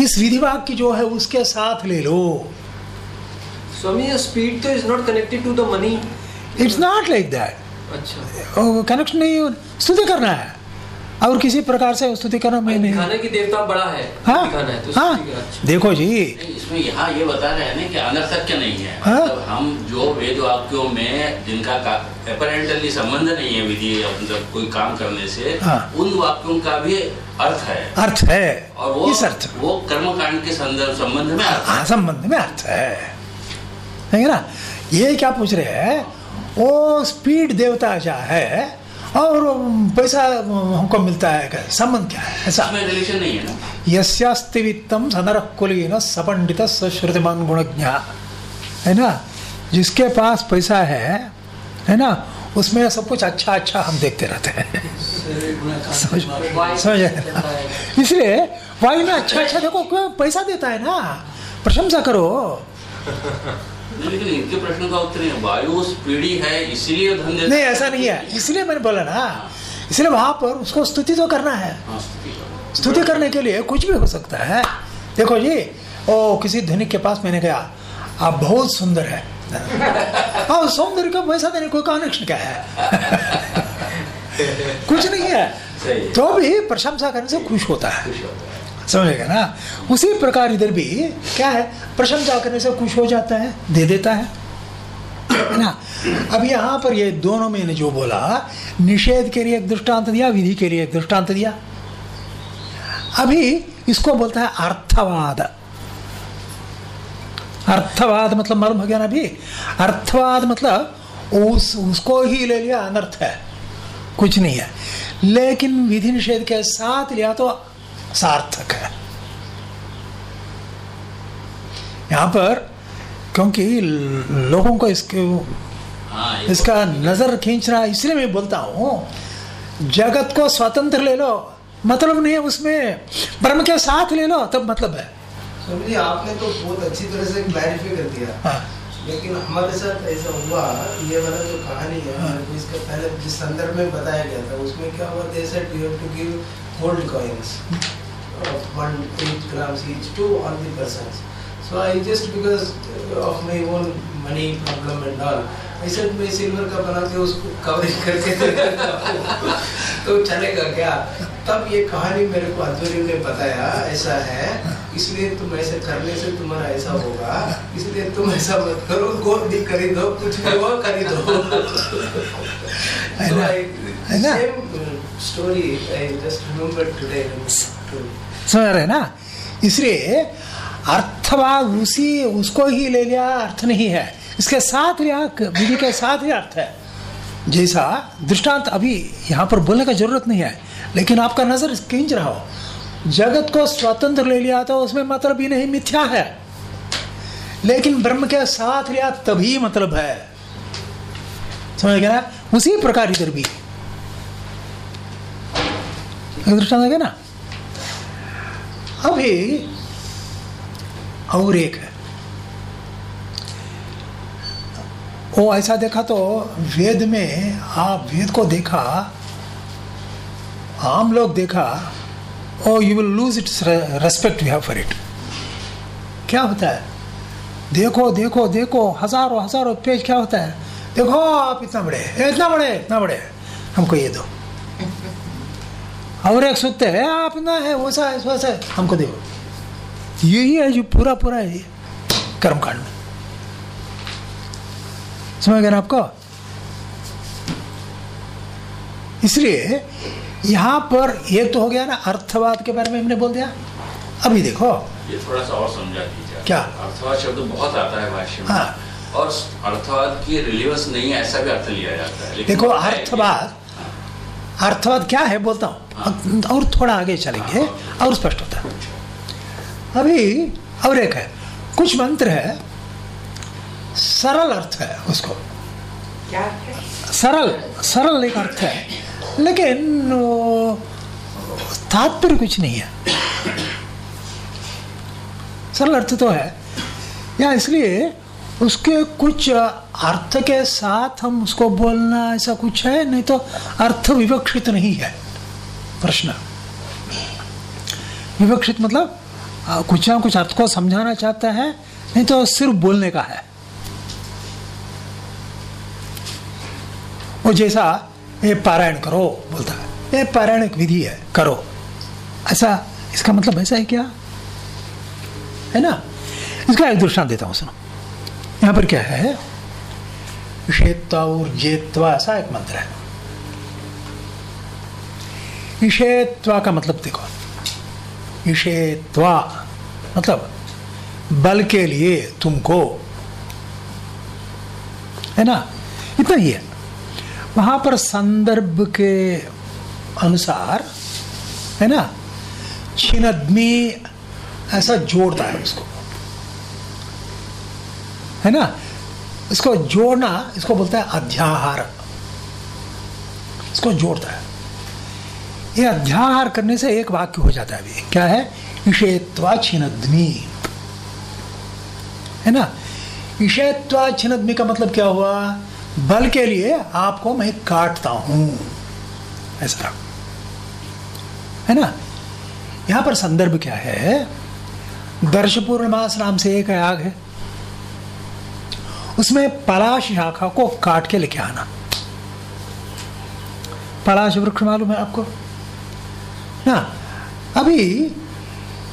इस विधिवाग की जो है उसके साथ ले लो। स्वामी स्पीड तो is not connected to the money it's not like that अच्छा। कनेक्शन नहीं स्तुति करना है। और किसी प्रकार से स्तुति करना मैं नहीं। दिखाने की देवता बड़ा है। हाँ है तो हाँ। अच्छा। देखो जी। इसमें यहाँ ये बता रहे हैं ना कि अनर्थक्य नहीं है। हाँ? मतलब हम जो वेद वाक्यों में जिनका अपेरेंटली संबंध नहीं है विधि मतलब कोई काम करने से हाँ। उन वाक्यों का भी अर्थ है। अर्थ है। और वो इस अर्थ वो कर्मकांड के संदर्भ संबंध में अर्थ हाँ। संबंध में अर्थ है। ना? ये क्या पूछ रहे हैं? वो स्पीड देवता क्या है। और पैसा हमको मिलता है? संबंध क्या है? ऐसा। रिलेशन नहीं है ना? यस्यास्ति वित्तम सनर कुलीन सपंडित श्रुतिमान गुणज्ञ। है ना? जिसके पास पैसा है है ना उसमें सब कुछ अच्छा अच्छा हम देखते रहते हैं। (laughs) समझ इसलिए वायु में अच्छा अच्छा देखो क्यों पैसा देता है ना? प्रशंसा करो। लेकिन इनके प्रश्न का उत्तर नहीं है वायु स्पीडी है इसलिए धन नहीं ऐसा नहीं है। इसलिए मैंने बोला ना इसलिए वहाँ पर उसको स्तुति तो करना है। हाँ, स्तुति करने के लिए कुछ भी हो सकता है। देखो जी ओ किसी धनिक के पास मैंने गया आप बहुत सुंदर है। (laughs) हाँ सौंदर्य का वैसा देने कोई कनेक्शन क्या है? (laughs) कुछ नहीं है। है। तो भी प्रशंसा करने से खुश होता है। खुश होता है। समझेगा ना? उसी प्रकार इधर भी क्या है प्रशंसा करने से खुश हो जाता है, दे देता है। ना? अब यहाँ पर ये दोनों में जो बोला, निषेध के लिए एक दृष्टांत दिया, विधि के लिए एक दृष्टांत दिया। अभी इसको बोलता है अर्थवाद। अर्थवाद मतलब मालूम हो गया ना अभी? अर्थवाद मतलब उस, उसको ही ले लिया, अनर्थ है। कुछ नहीं है। लेकिन विधि निषेध के साथ लिया तो सार्थक है। यहाँ पर क्योंकि लोगों को इसके हाँ इसका नज़र खींचना इसलिए मैं बोलता हूँ जगत को स्वतंत्र ले लो। मतलब नहीं है उसमें ब्रह्म के साथ ले लो तब मतलब है। आपने तो बहुत अच्छी तरह से क्लैरिफाई कर दिया। हाँ। लेकिन हमारे साथ ऐसा हुआ ये वाला जो कहानी है हाँ। इसके पहले जिस संदर्भ में बताया गया था उसमें क्या हुआ they said you have to give gold coins of 1 gram each to all the so I just because of my own money problem and all Said मैं सिल्वर का बना के उसको कवरिंग करके हूँ। तो चलेगा क्या? तब ये कहानी मेरे को अध्वर्य ने बताया ऐसा है इसलिए तुम ऐसे करने से तुम्हारा ऐसा होगा इसलिए तुम ऐसा मत करो गोद भी खरीदो कुछ भी हो खरीदो। है ना? है ना? same uh, story I just समझ रहे ना? इसलिए अर्थवाद उसी उसको ही ले लिया अर्थ नहीं है। इसके साथ विधि के साथ ही अर्थ है। जैसा दृष्टांत अभी यहाँ पर बोलने का ज़रूरत नहीं है, लेकिन आपका नज़र खींच रहा हो। जगत को स्वतंत्र ले लिया तो उसमें मतलब ही नहीं, मिथ्या है। लेकिन ब्रह्म के साथ लिया तभी मतलब है। समझ गया ना? उसी प्रकार इधर भी। दृष्टांत है ना? अभी और एक है। वो ऐसा देखा तो वेद में आप वेद को देखा, आम लोग देखा ओ you will lose its respect you have for it क्या होता है? देखो देखो देखो, हज़ारों हज़ारों पेज क्या होता है? देखो, आप इतना बड़े इतना बड़े इतना बड़े हमको ये दो। और एक सुनते हैं, आप ना है, वैसा है वैसा है। हमको दो यही है जो पूरा पूरा है कर्मकांड। में समझ गए ना आपको। इसलिए यहाँ पर ये तो हो गया ना अर्थवाद के बारे में हमने बोल दिया। अभी देखो। ये थोड़ा सा और समझा दीजिए। क्या? अर्थवाद शब्द बहुत आता है भाष्य में। हाँ। और अर्थवाद की रिलीवेंस नहीं है ऐसा भी अर्थ लिया जाता है। देखो होता है अर्थवाद अर्थवाद क्या है बोलता हूँ। और थोड़ा आगे चलेंगे और स्पष्ट होता है। अभी और एक है। कुछ मंत्र है सरल अर्थ है उसको। क्या? सरल सरल एक अर्थ है। लेकिन तात्पर्य कुछ नहीं है। सरल अर्थ तो है। या इसलिए उसके कुछ अर्थ के साथ हम उसको बोलना ऐसा कुछ है नहीं तो अर्थ विवक्षित नहीं है। प्रश्न। विवक्षित मतलब कुछ ना कुछ अर्थ को समझाना चाहता है नहीं तो सिर्फ़ बोलने का है। वो जैसा ये पारायण करो, बोलता है। ये पारायण एक विधि है, करो। ऐसा, इसका मतलब ऐसा है क्या? है ना? इसका एक दृष्टांत देता हूँ, सुनो। यहाँ पर क्या है? जेत्वा ऐसा एक मंत्र है। विषेत्वा का मतलब देखो। विषेत्वा मतलब बल के लिए तुमको। है ना? इतना ही है। वहाँ पर संदर्भ के अनुसार, है ना? छिनदमी ऐसा जोड़ता है उसको। है ना? इसको जोड़ना, इसको बोलता है अध्याहार। इसको जोड़ता है। ये अध्याहार करने से एक वाक्य हो जाता है अभी। क्या है? विषयत्वा छिनद्मी। है ना? विषयत्वा छिनद्मी का मतलब क्या हुआ? बल के लिए आपको मैं काटता हूँ। ऐसा है ना? यहाँ पर संदर्भ क्या है? दर्श पूर्णमास नाम से एक आग है। उसमें पलाश शाखा को काट के लेके आना। पलाश वृक्ष मालूम है आपको? ना? अभी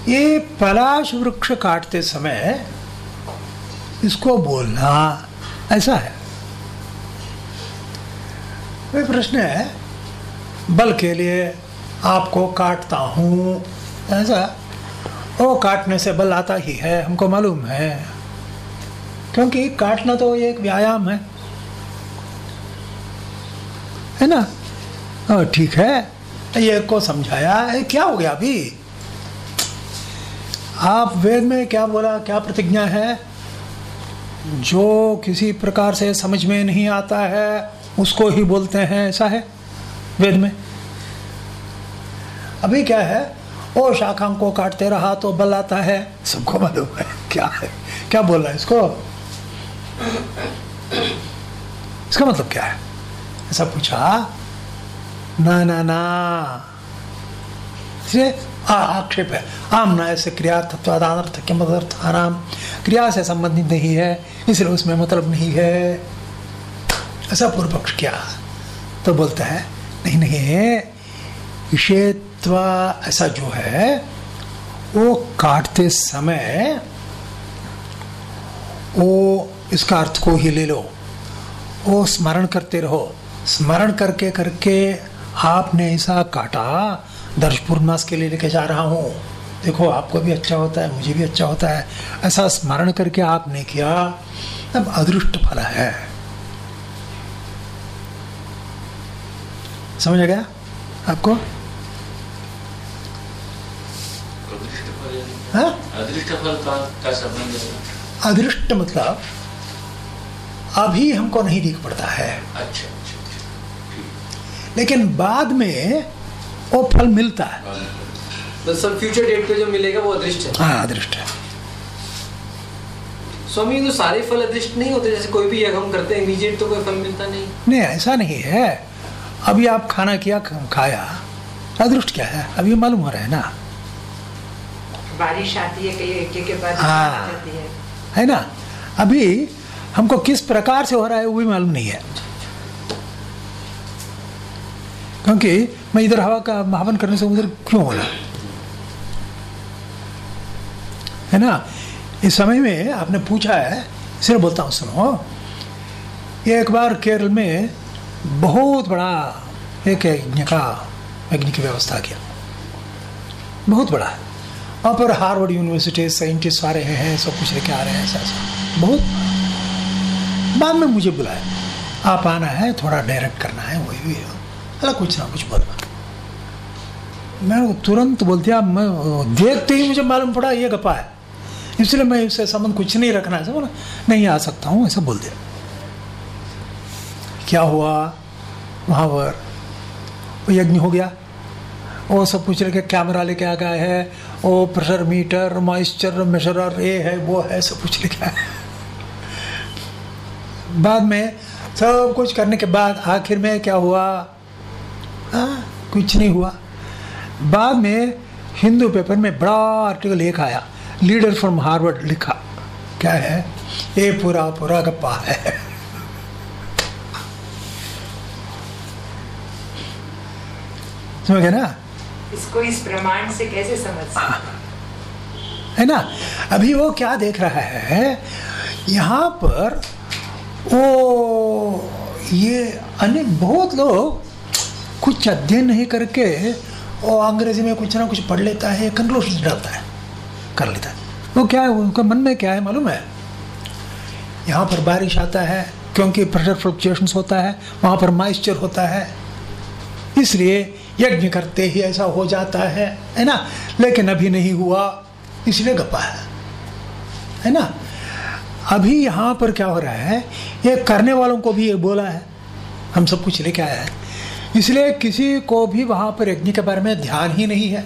ये पलाश वृक्ष काटते समय इसको बोलना ऐसा है। वही प्रश्न है? बल के लिए आपको काटता हूँ। ऐसा? वो काटने से बल आता ही है हमको मालूम है। क्योंकि काटना तो एक व्यायाम है। है ना? हाँ, ठीक है। ये को समझाया? है क्या हो गया अभी? आप वेद में क्या बोला क्या प्रतिज्ञा है? जो किसी प्रकार से समझ में नहीं आता है उसको ही बोलते हैं, ऐसा है वेद में? अभी क्या है, ओ शाखा को काटते रहा तो बल आता है। सबको मालूम है, क्या है? क्या बोल रहा है इसको? इसका मतलब क्या है? ऐसा पूछा, ना ना ना। आक्षेप है। आम ना, ऐसे क्रिया तत्वादानर्थ के आराम क्रिया से संबंधित नहीं है, इसलिए उसमें मतलब नहीं है। ऐसा पूर्व पक्ष किया। तो बोलता है, नहीं नहीं विषेत्व ऐसा जो है, वो काटते समय वो इसका अर्थ को ही ले लो। वो स्मरण करते रहो। स्मरण करके करके आपने ऐसा काटा, दर्श पूर्णमास के लिए लेके जा रहा हूँ। देखो, आपको भी अच्छा होता है, मुझे भी अच्छा होता है। ऐसा स्मरण करके आपने किया अब अदृष्ट फल है। समझ आ गया आपको? अदृष्ट? हाँ? अदृष्ट है मतलब अभी हमको नहीं दिख पड़ता है। अच्छा लेकिन बाद में वो फल मिलता है। फ्यूचर डेट पे जो मिलेगा वो अदृष्ट है। हाँ अदृष्ट है। स्वामी तो सारे फल अदृष्ट नहीं होते जैसे कोई भी यज्ञ हम करते हैं इमीडिएट तो कोई फल मिलता नहीं। नहीं ऐसा नहीं है। अभी आप खाना किया खाया अदृष्ट क्या है? अभी मालूम हो रहा है ना। बारिश आती है एक के बाद हाँ। है। है ना? अभी हमको किस प्रकार से हो रहा है वो भी मालूम नहीं है। क्योंकि मैं इधर हवा का हवन करने से उधर क्यों बोला? है ना? इस समय में आपने पूछा है सिर्फ़ बोलता हूँ सुनो। ये एक बार केरल में बहुत बड़ा एक यज्ञ का यज्ञ की व्यवस्था किया। बहुत बड़ा है। वहाँ पर हार्वर्ड यूनिवर्सिटी साइंटिस्ट सारे हैं, सब कुछ लेके आ रहे हैं, ऐसा ऐसा। बहुत। बाद में मुझे बुलाया। आप आना है, थोड़ा डायरेक्ट करना है, वही भी अल्लाह कुछ ना कुछ बोलना। मैं तुरंत बोल दिया मैं, देखते ही मुझे मालूम पड़ा, ये गपा है। इसलिए मैं इससे संबंध कुछ नहीं रखना है। बोला, नहीं, आ सकता हूँ, ऐसा बोल दिया। क्या हुआ? वहाँ पर यज्ञ हो गया? वो सब कुछ लेके कैमरा लेके आ गया है वो प्रेशर मीटर मॉइस्चर मेजरर ये है वो है सब कुछ लेके आया बाद में सब कुछ करने के बाद आखिर में क्या हुआ? हाँ, कुछ नहीं हुआ। बाद में हिंदू पेपर में बड़ा आर्टिकल एक आया लीडर फ्रॉम हार्वर्ड लिखा क्या है? ये पूरा पूरा गप्पा है। समझ गए ना इसको इस प्रमाण से कैसे समझ सकते है ना अभी वो क्या देख रहा है यहाँ पर वो ये अन्य बहुत लोग कुछ अध्ययन नहीं करके वो अंग्रेज़ी में कुछ ना कुछ पढ़ लेता है कंक्लूशन डालता है कर लेता है वो क्या है उनका मन में क्या है मालूम है यहाँ पर बारिश आता है क्योंकि प्रेशर फ्लक्चुएशंस होता है वहाँ पर मॉइस्चर होता है इसलिए यज्ञ करते ही ऐसा हो जाता है है ना? लेकिन अभी नहीं हुआ, इसलिए गप्पा है है ना? अभी यहाँ पर क्या हो रहा है, ये करने वालों को भी ये बोला है, हम सब कुछ लेके आया है। इसलिए किसी को भी वहाँ पर यज्ञ के बारे में ध्यान ही नहीं है।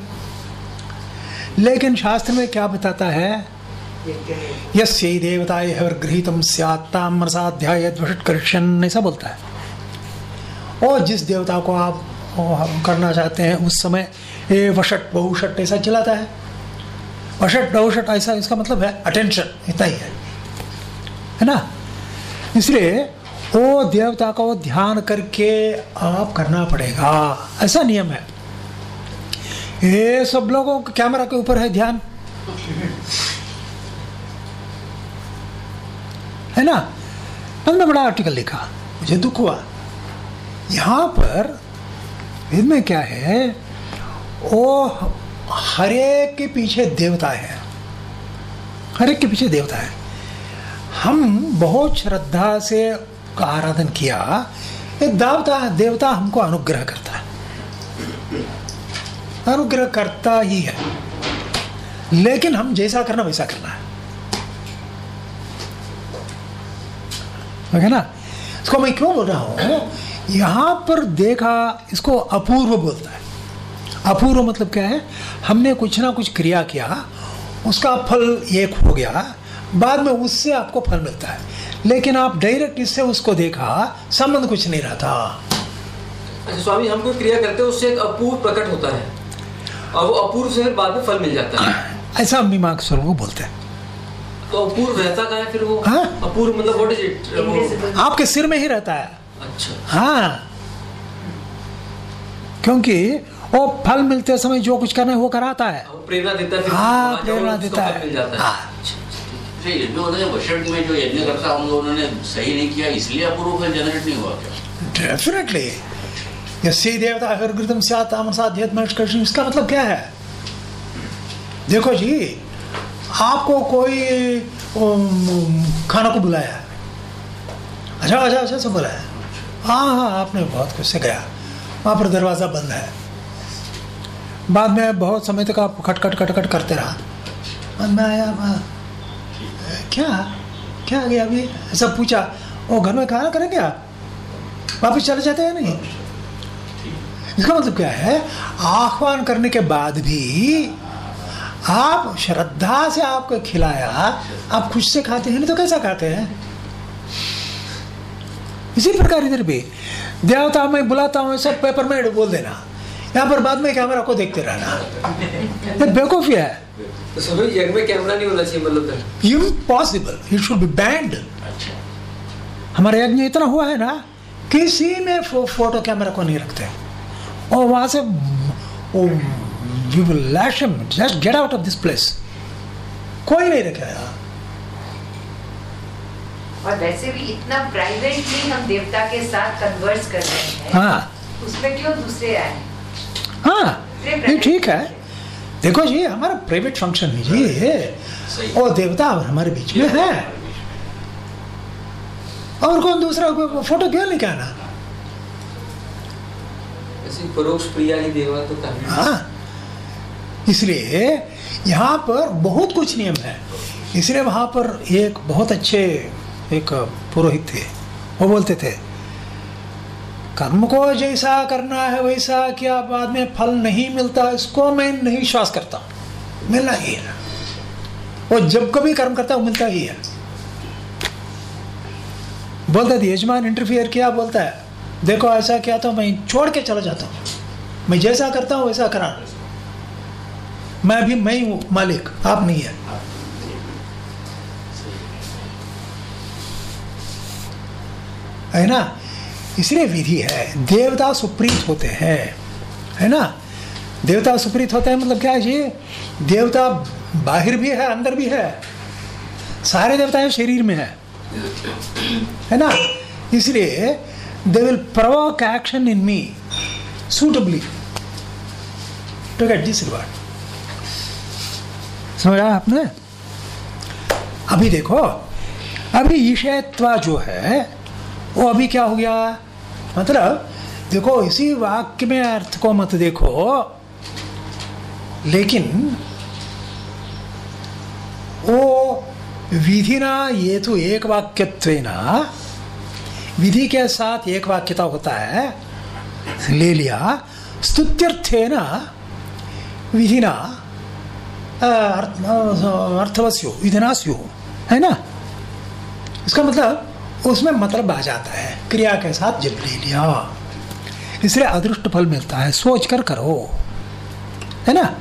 लेकिन शास्त्र में क्या बताता है, यस्य देवता गृहितम स्यात्ताम मनसाध्याय ऐसा बोलता है। और जिस देवता को आप ओ, हम करना चाहते हैं उस समय ये वशट बहुशट ऐसा चलाता है। वशट बहुशट ऐसा इसका मतलब है अटेंशन इतना ही है। है ना? इसलिए वो देवता को ध्यान करके आप करना पड़ेगा। ऐसा नियम है। ये सब लोगों का कैमरा के ऊपर है ध्यान। है ना? मैंने बड़ा आर्टिकल लिखा। मुझे दुख हुआ। यहाँ पर वेद में क्या है? वो हर एक के पीछे देवता है। हर एक के पीछे देवता है। हम बहुत श्रद्धा से आराधन किया। देवता देवता हमको अनुग्रह करता। है अनुग्रह करता ही है। लेकिन हम जैसा करना, वैसा करना है। ना? इसको मैं क्यों बोल रहा हूँ? यहाँ पर देखा इसको अपूर्व बोलता है। अपूर्व मतलब क्या है? हमने कुछ ना कुछ क्रिया किया उसका फल एक हो गया बाद में उससे आपको फल मिलता है। लेकिन आप डायरेक्ट इससे उसको देखा संबंध कुछ नहीं रहता। अच्छा स्वामी हम कोई क्रिया करते हैं उससे एक अपूर्व प्रकट होता है। और वो अपूर्व से बाद में फल मिल जाता है। (coughs) ऐसा हम मीमांसकों को बोलते हैं। तो अपूर्व रहता है फिर वो? हाँ? अपूर्व मतलब व्हाट इज़ इट आपके सिर में ही रहता है। अच्छा। हाँ। क्योंकि वो फल मिलते समय जो कुछ करना है वो कराता है। प्रेरणा देता है हाँ प्रेरणा देता है। है। अच्छा, जो में जो यज्ञ करता हम लोगों ने सही नहीं किया इसलिए अपूर्व फल जनरेट नहीं हुआ क्या? डेफिनेटली यस्य देवता इसका मतलब क्या है? देखो जी आपको कोई खाना को बुलाया अच्छा अच्छा अच्छा सब बुलाया हाँ हाँ आपने बहुत खुश से गया वहाँ पर दरवाज़ा बंद है। बाद में बहुत समय तक आप खटखट खटखट करते रहा। बाद में आया क्या? क्या आ गया अभी? ऐसा पूछा वो घर में खाना करेंगे आप वापस चले जाते हैं नहीं? इसका मतलब क्या है? आह्वान करने के बाद भी आप श्रद्धा से आपको खिलाया, आप खुश से खाते हैं, नहीं तो कैसा खाते हैं? इसी प्रकार इधर भी। देवता मैं बुलाता हूँ सब पेपर में बोल देना। यहाँ पर बाद में कैमरा को देखते रहना। ये बेवकूफ़ी है। तो स्वामी यज्ञ में कैमरा नहीं होना चाहिए मतलब तो। Impossible it should be banned हमारे यज्ञ इतना हुआ है ना किसी में फो, फ़ोटो कैमरा को नहीं रखते। और वहाँ से we will lash him just get out of this place कोई नहीं रखेगा और वैसे भी इतना प्राइवेटली हम देवता के साथ कन्वर्स कर रहे हैं हाँ। उसमें क्यों दूसरे आए? हाँ ये ठीक है। देखो जी हमारा प्राइवेट फ़ंक्शन है जी। सही। और देवता और हमारे बीच में है। और कौन दूसरा को- फ़ोटो क्यों नहीं कहना परोक्ष प्रिया ही देवा तो हाँ। इसलिए यहाँ पर बहुत कुछ नियम है। इसलिए वहाँ पर एक बहुत अच्छे एक पुरोहित थे। वो बोलते थे, कर्म को जैसा करना है, वैसा किया बाद में फल नहीं मिलता, इसको मैं नहीं विश्वास करता मिलना ही है वो जब कभी कर्म करता है, वो मिलता ही है। बोलता था यजमान इंटरफियर किया? बोलता है, देखो, ऐसा किया तो मैं छोड़ के चला जाता हूँ। मैं जैसा करता हूँ, वैसा करा। मैं भी मैं ही हूँ, मालिक, आप नहीं है। है ना? इसलिए विधि है। देवता सुप्रीत होते हैं, है ना? देवता सुप्रीत होते हैं मतलब क्या है जी? देवता बाहर भी है, अंदर भी है। सारे देवता शरीर में है। है ना? इसलिए they will provoke action in me suitably to get this reward समझा आपने? अभी देखो, अभी ईशयत्वा जो है वो अभी क्या हो गया मतलब देखो इसी वाक्य में अर्थ को मत देखो लेकिन वो विधि ना ये तो एक वाक्यत्व विधि के साथ एक वाक्यता होता है ले लिया स्तुत्यर्थे न विधिना अर्थवस्यो विधिना स्यो है ना इसका मतलब उसमें मतलब आ जाता है। क्रिया के साथ ले लिया। इसलिए अदृष्ट फल मिलता है। सोच कर। करो है ना?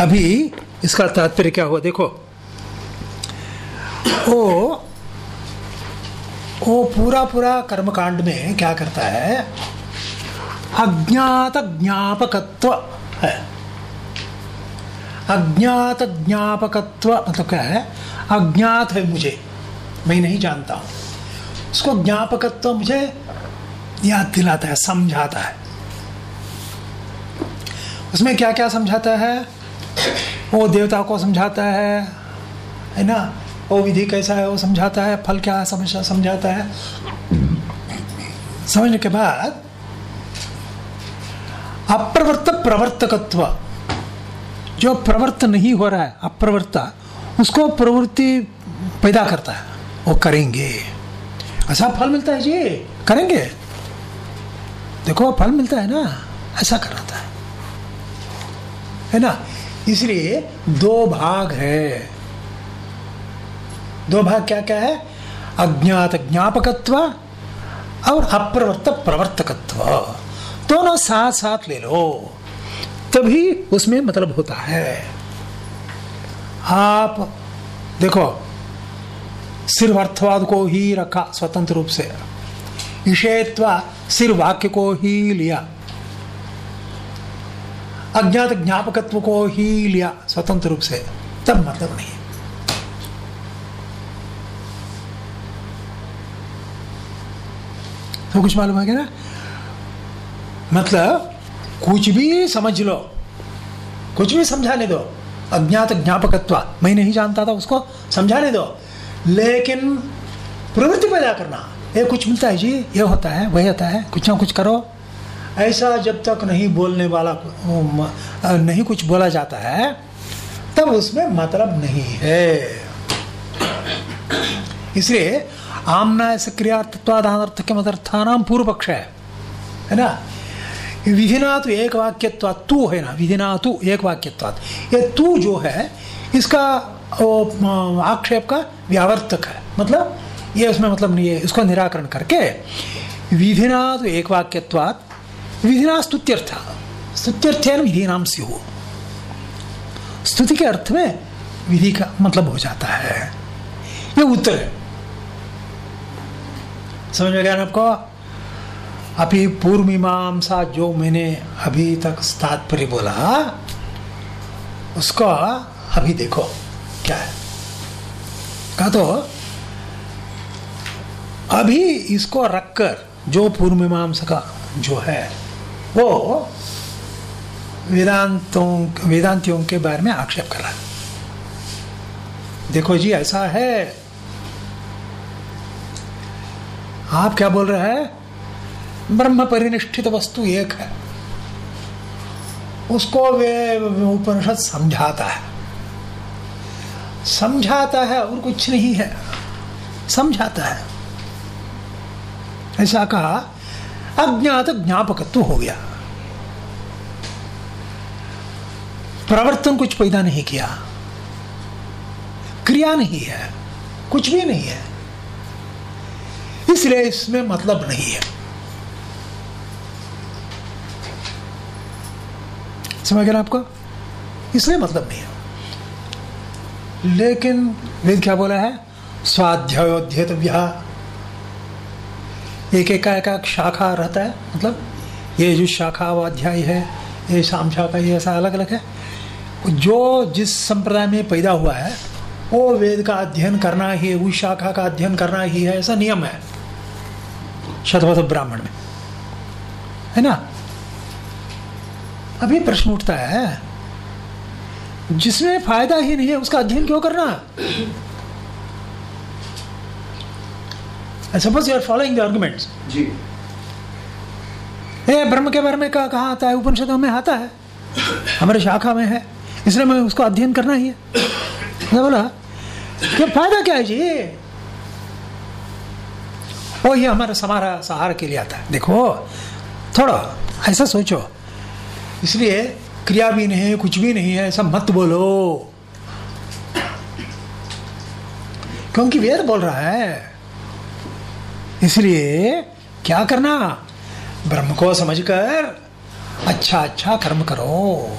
अभी इसका तात्पर्य क्या हुआ? देखो। वो वो पूरा पूरा कर्मकांड में क्या करता है? अज्ञात ज्ञापकत्व है। अज्ञात ज्ञापकत्व मतलब क्या है? अज्ञात है मुझे। मैं नहीं जानता। हूँ उसको ज्ञापकत्व मुझे याद दिलाता है, समझाता है। उसमें क्या क्या समझाता है? वो देवता को समझाता है है ना? वो विधि कैसा है, वो समझाता है, फल क्या समझ समझाता है। समझने के बाद अप्रवर्त प्रवर्तकत्व, जो प्रवर्त नहीं हो रहा है अप्रवृत्ता उसको प्रवृत्ति पैदा करता है। वो करेंगे। ऐसा फल मिलता है जी, करेंगे। देखो, फल मिलता है ना, ऐसा कराता है। है ना? इसलिए दो भाग है। दो भाग क्या क्या है? अज्ञात ज्ञापकत्व और अप्रवृत्त प्रवर्तकत्व। दोनों साथ साथ ले लो। तभी उसमें मतलब होता है। आप देखो सिर्फ़ अर्थवाद को ही रखा स्वतंत्र रूप से। विषयत्वा सिर्फ़ वाक्य को ही लिया। अज्ञात ज्ञापकत्व को ही लिया स्वतंत्र रूप से। तब मतलब नहीं तो कुछ मालूम है क्या ना? मतलब कुछ भी समझ लो, कुछ भी समझाने दो। अज्ञात ज्ञापकत्व मैं नहीं जानता था उसको, समझाने दो। लेकिन प्रवृत्ति पैदा करना, ये कुछ मिलता है जी, ये होता है, वही होता है, कुछ ना कुछ करो। ऐसा जब तक नहीं बोलने वाला नहीं कुछ बोला जाता है, तब उसमें मतलब नहीं है। इसलिए आमना ऐसे क्रियार्थत्वादानर्थ के मदर्थानाम पूर्व पक्ष है। है ना? विधिना तो एक वाक्यत्व तू है ना? विधिना तू एक वाक्यत्व ये तू जो है, इसका आक्षेप का व्यावर्तक है। मतलब ये उसमें मतलब नहीं है इसको निराकरण करके, विधिना तो एक वाक्यत्वात्, विधिना स्तुत्यर्थ। स्तुत्यर्थ विधिनाम से हो। स्तुति के अर्थ में विधि का मतलब हो जाता है। ये उत्तर है। समझ में गया आपको? अभी पूर्व मीमांसा जो मैंने अभी तक तात्पर्य बोला, उसका अभी देखो। क्या है? कहा तो अभी इसको रखकर जो पूर्व मीमांसा का जो है, वो वेदांतों, वेदांतियों के बारे में आक्षेप कर रहा है। देखो जी, ऐसा है। आप क्या बोल रहे हैं? ब्रह्म परिनिष्ठित वस्तु एक है। उसको वे उपनिषद समझाता है। समझाता है और कुछ नहीं है। समझाता है। ऐसा कहा, अज्ञात ज्ञापकत्व हो गया। प्रवर्तन कुछ पैदा नहीं किया। क्रिया नहीं है, कुछ भी नहीं है। इसलिए इसमें मतलब नहीं है। समझ गया आपको? इसलिए मतलब नहीं है। लेकिन वेद क्या बोला है? स्वाध्यायोध्यतव्य। एक एक का एक शाखा रहता है। मतलब ये जो शाखा अध्याय है, ये शाम शाखा, ये ऐसा अलग अलग है। जो जिस संप्रदाय में पैदा हुआ है, वो वेद का अध्ययन करना ही है उस शाखा का अध्ययन करना ही है, ऐसा नियम है। शतवत ब्राह्मण में। है ना? अभी प्रश्न उठता है जिसमें फ़ायदा ही नहीं है उसका अध्ययन क्यों करना? Suppose you are following the arguments जी। ए ब्रह्म के बारे में कहा कहाँ आता है उपनिषदों में आता है। हमारे शाखा में है इसलिए मैं उसको अध्ययन करना ही है। मैं बोला क्या फ़ायदा क्या है जी? वो ये हमारा समारा सहारा के लिए आता है। देखो थोड़ा ऐसा सोचो। इसलिए क्रिया भी नहीं है, कुछ भी नहीं है, ऐसा मत बोलो। क्योंकि वेद बोल रहा है, इसलिए क्या करना? ब्रह्म को समझकर अच्छा अच्छा कर्म करो।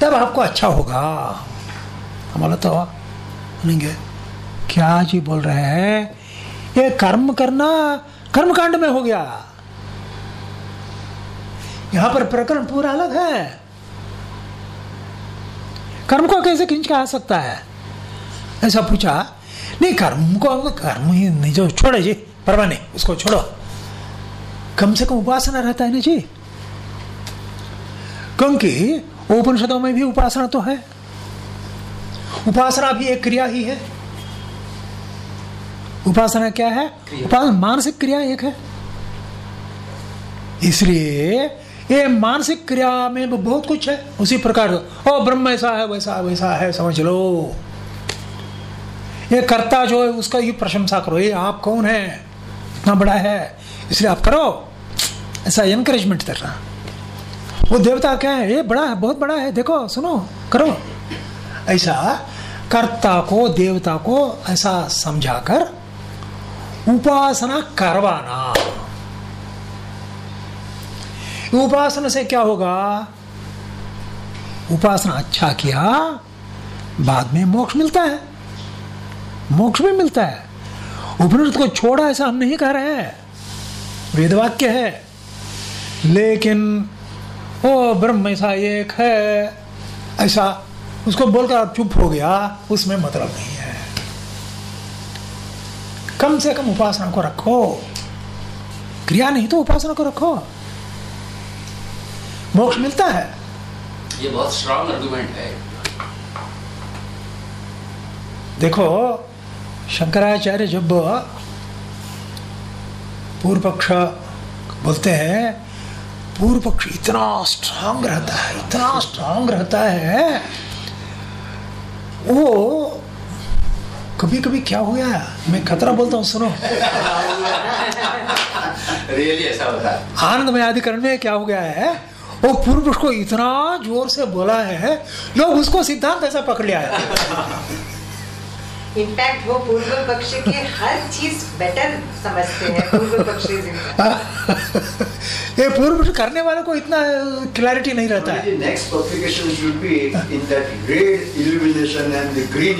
तब आपको अच्छा होगा। हमारा तो सुनेंगे क्या जी बोल रहे हैं? ये कर्म करना कर्म कांड में हो गया। यहाँ पर प्रकरण पूरा अलग है। कर्म को कैसे खींच के आ सकता है? ऐसा पूछा नहीं कर्म को कर्म ही नहीं जो छोड़े जी परवाह नहीं उसको छोड़ो। कम से कम उपासना रहता है ना जी। क्योंकि उपनिषदों में भी उपासना तो है। उपासना भी एक क्रिया ही है। उपासना क्या है? उपासना मानसिक क्रिया एक है। इसलिए ये मानसिक क्रिया में बहुत कुछ है। उसी प्रकार ओ ब्रह्म ऐसा है, वैसा वैसा है, समझ लो। ये कर्ता जो है, उसका ही प्रशंसा करो। ये आप कौन है? इतना बड़ा है। इसलिए आप करो। ऐसा एनकरेजमेंट करना वो देवता क्या है? ये बड़ा है, बहुत बड़ा है। देखो, सुनो, करो। ऐसा कर्ता को, देवता को ऐसा समझाकर उपासना करवाना। उपासना से क्या होगा? उपासना अच्छा किया, बाद में मोक्ष मिलता है। मोक्ष भी मिलता है। उपनिषद को छोड़ा ऐसा हम नहीं कह रहे हैं। वेदवाक्य है, लेकिन, ओ ब्रह्म ऐसा एक है। ऐसा, उसको बोलकर आप चुप हो गया, उसमें मतलब नहीं है। कम से कम उपासना को रखो। क्रिया नहीं तो उपासना को रखो। मोक्ष मिलता है। ये बहुत स्ट्रांग आर्गुमेंट है। देखो शंकराचार्य जब पूर्व पक्ष बोलते हैं पूर्व पक्ष इतना स्ट्रांग रहता है इतना स्ट्रांग रहता है वो कभी कभी क्या हो गया मैं खतरा बोलता हूँ सुनो। (laughs) रियली ऐसा होता है। आनंद में अधिकरण में क्या हो गया है? और पूर्व को इतना ज़ोर से बोला है लोग उसको सिद्धांत ऐसा पकड़ लिया है। वो पूर्व पक्ष के हर चीज़ बेटर समझते हैं (laughs) करने वाले को इतना नहीं रहता है। Next be in that red and the green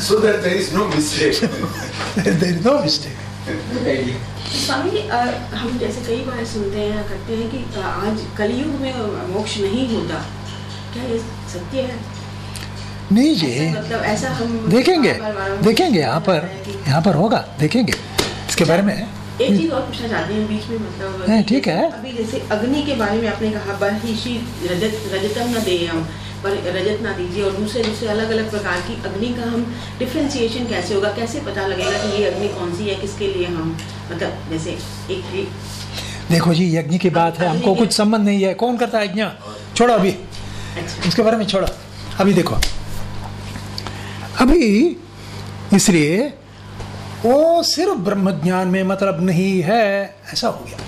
so that there no mistake mistake (laughs) स्वामी हम जैसे कई बार सुनते हैं करते हैं कि आज कलयुग में मोक्ष नहीं होता। क्या ये सत्य है? नहीं जी। ऐसा मतलब ऐसा हम देखेंगे देखेंगे यहाँ पर यहाँ पर होगा देखेंगे। इसके बारे में एक चीज़ और पूछना चाहते हैं बीच में मतलब ठीक है। अभी जैसे अग्नि के बारे में आपने कहा बहिषी रजत रजतम न दे हम पर रजत ना दीजिए और दूसरे दूसरे अलग अलग प्रकार की अग्नि का हम डिफ्रेंसिएशन कैसे होगा? कैसे पता लगेगा कि ये अग्नि कौन सी है? किसके लिए हम मतलब जैसे एक देखो जी यज्ञ की बात है हमको कुछ संबंध नहीं है। कौन करता है यज्ञ छोड़ो अभी। अच्छा। उसके बारे में छोड़ो। अभी देखो। अभी इसलिए वो सिर्फ़ ब्रह्म ज्ञान में मतलब नहीं है ऐसा हो गया।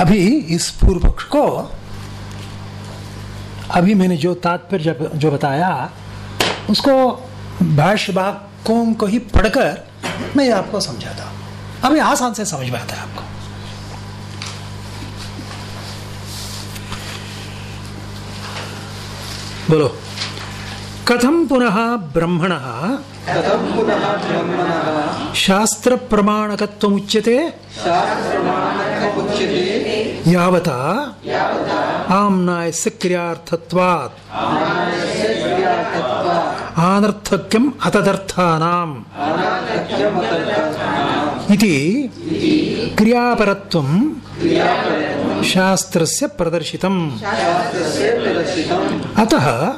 अभी इस पूर्व पक्ष को अभी मैंने जो तात्पर्य जब- जो बताया, उसको भाष्य वाक्यों को ही पढ़कर मैं आपको समझाता हूँ। अभी आसान से समझ में आता है आपको। बोलो। कथम पुनः ब्रह्मण? शास्त्र यावता? आम्नायस्य क्रियार्थत्वात् आनर्थक्यम् अतदर्थानाम्। इति क्रियापरत्वं शास्त्रस्य प्रदर्शितम्। अतः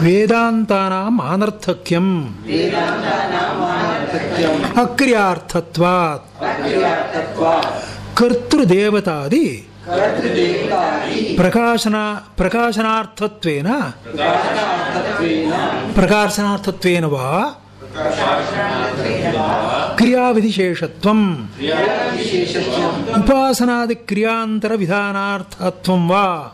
वेदान्तानाम् आनर्थक्यम्। अक्रियार्थत्वात्। कर्तृदेवतादि। प्रकाशना प्रकाशनार्थत्वेन। प्रकाशनार्थत्वेन वा। क्रियाविधिशेषत्वम्। उपासनादिक्रियान्तरविधानार्थत्वं वा।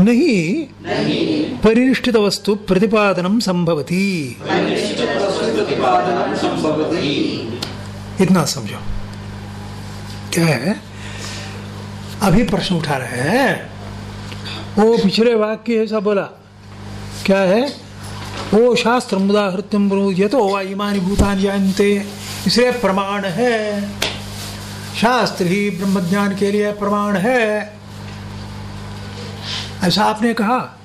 नहीं। परिनिष्ठित वस्तु प्रतिपादनम संभवती। इतना समझो। क्या है? अभी प्रश्न उठा रहे हैं। वो पिछले वाक्य ऐसा बोला। क्या है? वो शास्त्र उदाहृत्यम ये तो इमानी भूतान जानते इसलिए प्रमाण है। शास्त्र ही ब्रह्म ज्ञान के लिए प्रमाण है। ऐसा आपने कहा।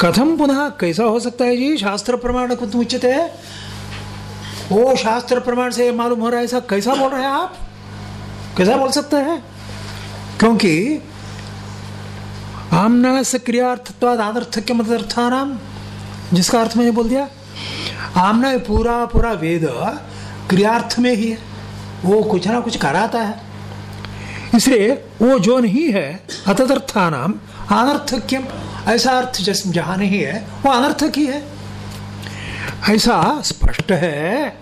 कथम पुनः कैसा हो सकता है जी? शास्त्र प्रमाण को उचित है? वो शास्त्र प्रमाण से मालूम हो रहा है, ऐसा कैसा बोल रहे हैं आप? कैसा बोल सकते हैं? क्योंकि आमना से क्रियार्थत्वाद आदर्थक्य मदर्थानाम जिसका अर्थ मैंने बोल दिया। आमना पूरा पूरा वेद क्रियार्थ में ही है। वो कुछ ना कुछ कराता है। इसलिए वो जो नहीं है अतदर्था नाम अनर्थक्यम, ऐसा अर्थ जिस जहाँ नहीं है, वो अनर्थक ही। है ऐसा स्पष्ट है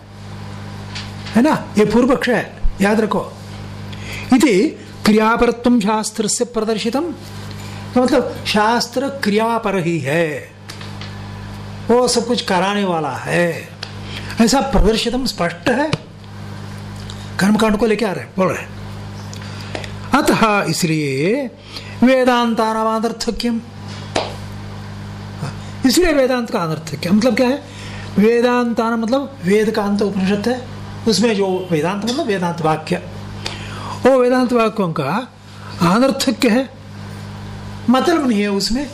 है ना? ये पूर्व पक्ष है, याद रखो। इति क्रियापरत्व शास्त्र से प्रदर्शितम। तो मतलब शास्त्र क्रियापर ही है। वो सब कुछ कराने वाला है। ऐसा प्रदर्शितम स्पष्ट है। कर्मकांड को लेके आ रहे हैं, बोल रहे अतः इसलिए वेदांता नाम अनर्थक्यम इसलिए वेदांत का अनर्थक्य मतलब क्या है? वेदांता मतलब वेद का अंत उपनिषद है। उसमें जो वेदांत मतलब वेदांत वाक्य। वो वेदांत वाक्यों का अनर्थक्य है। मतलब नहीं है उसमें,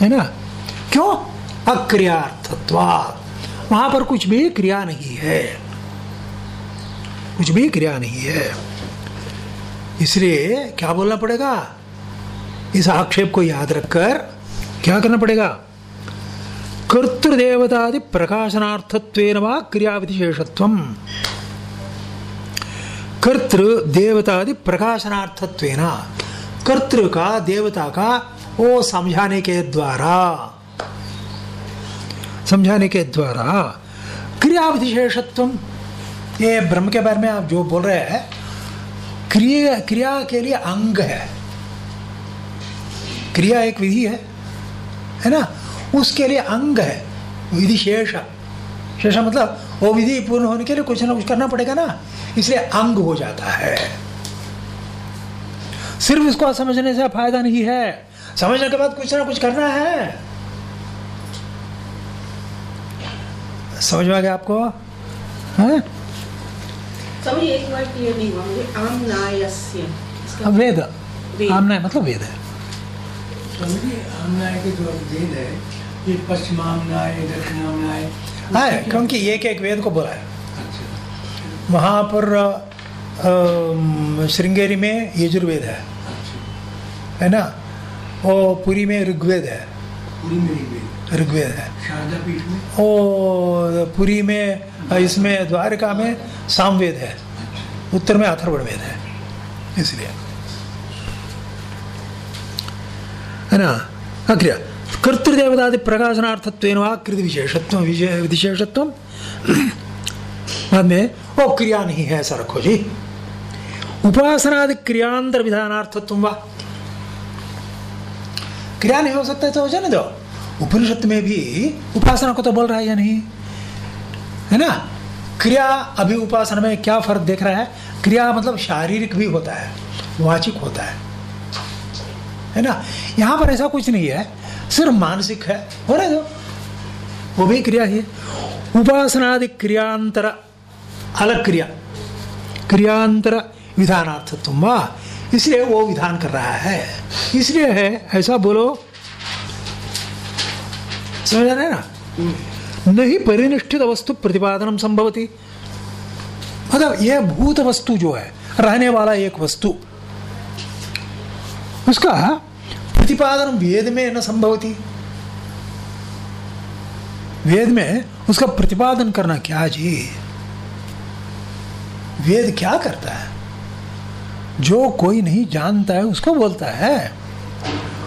है ना? क्यों? अक्रियार्थत्वा वहाँ पर कुछ भी क्रिया नहीं है। कुछ भी क्रिया नहीं है। इसलिए क्या बोलना पड़ेगा? इस आक्षेप को याद रखकर क्या करना पड़ेगा? कर्तृदेवतादि प्रकाशनार्थत्व क्रिया विशेषत्वम कर्तृ देवतादि प्रकाशनार्थत्वेन। कर्तृ का, देवता का वो समझाने के द्वारा। समझाने के द्वारा क्रिया विशेषत्व ये ब्रह्म के बारे में आप जो बोल रहे हैं, क्रिया क्रिया के लिए अंग है। क्रिया एक विधि है है ना? उसके लिए अंग है, विधि शेष। शेष मतलब वो विधि पूर्ण होने के लिए कुछ ना कुछ करना पड़ेगा ना, इसलिए अंग हो जाता है। सिर्फ़ इसको समझने से फ़ायदा नहीं है। समझने के बाद कुछ ना कुछ करना है। समझ में आ गया आपको? हाँ? समझिए एक वर्ड क्लियर नहीं हुआ मुझे वेद वेद। आमना मतलब वेद है स्वामी आमनाय के जो वेद है ये पश्चिमामनाय दक्षिणामनाय है क्योंकि एक एक वेद को बोला है। अच्छा। वहाँ पर श्रृंगेरी में यजुर्वेद है। अच्छा। है ना? वो पुरी में ऋग्वेद है। पूरी ऋग्वेद है। शारदा पीठ में। ओ पुरी में इसमें द्वारका में सामवेद है। उत्तर में अथर्वण वेद है। इसलिए। है ना? अक्रिया। कर्तृदेवतादि प्रकाशनार्थत्व वा कृति विशेषत्व विशेषत्व। बाद में वो क्रिया नहीं है ऐसा रखो जी। उपासनादि क्रियांतर विधानार्थत्व वा। क्रिया नहीं हो सकता तो हो जाने दो। उपनिषद में भी उपासना को तो बोल रहा है या नहीं? है ना? क्रिया अभी उपासना में क्या फ़र्क देख रहा है? क्रिया मतलब शारीरिक भी होता है, वाचिक होता है। है ना? यहाँ पर ऐसा कुछ नहीं है, सिर्फ़ मानसिक है। होने दो। वो भी क्रिया ही है। उपासनादि क्रियांतर अलग क्रिया। क्रियांतर विधानार्थत्व वा इसलिए वो विधान कर रहा है। इसलिए है, ऐसा बोलो। समझ रहे ना? नहीं परिनिष्ठित वस्तु प्रतिपादन संभवती। मतलब यह भूत वस्तु जो है, रहने वाला एक वस्तु, उसका प्रतिपादन वेद में न संभवती। वेद में उसका प्रतिपादन करना क्या जी? वेद क्या करता है? जो कोई नहीं जानता है उसको बोलता है।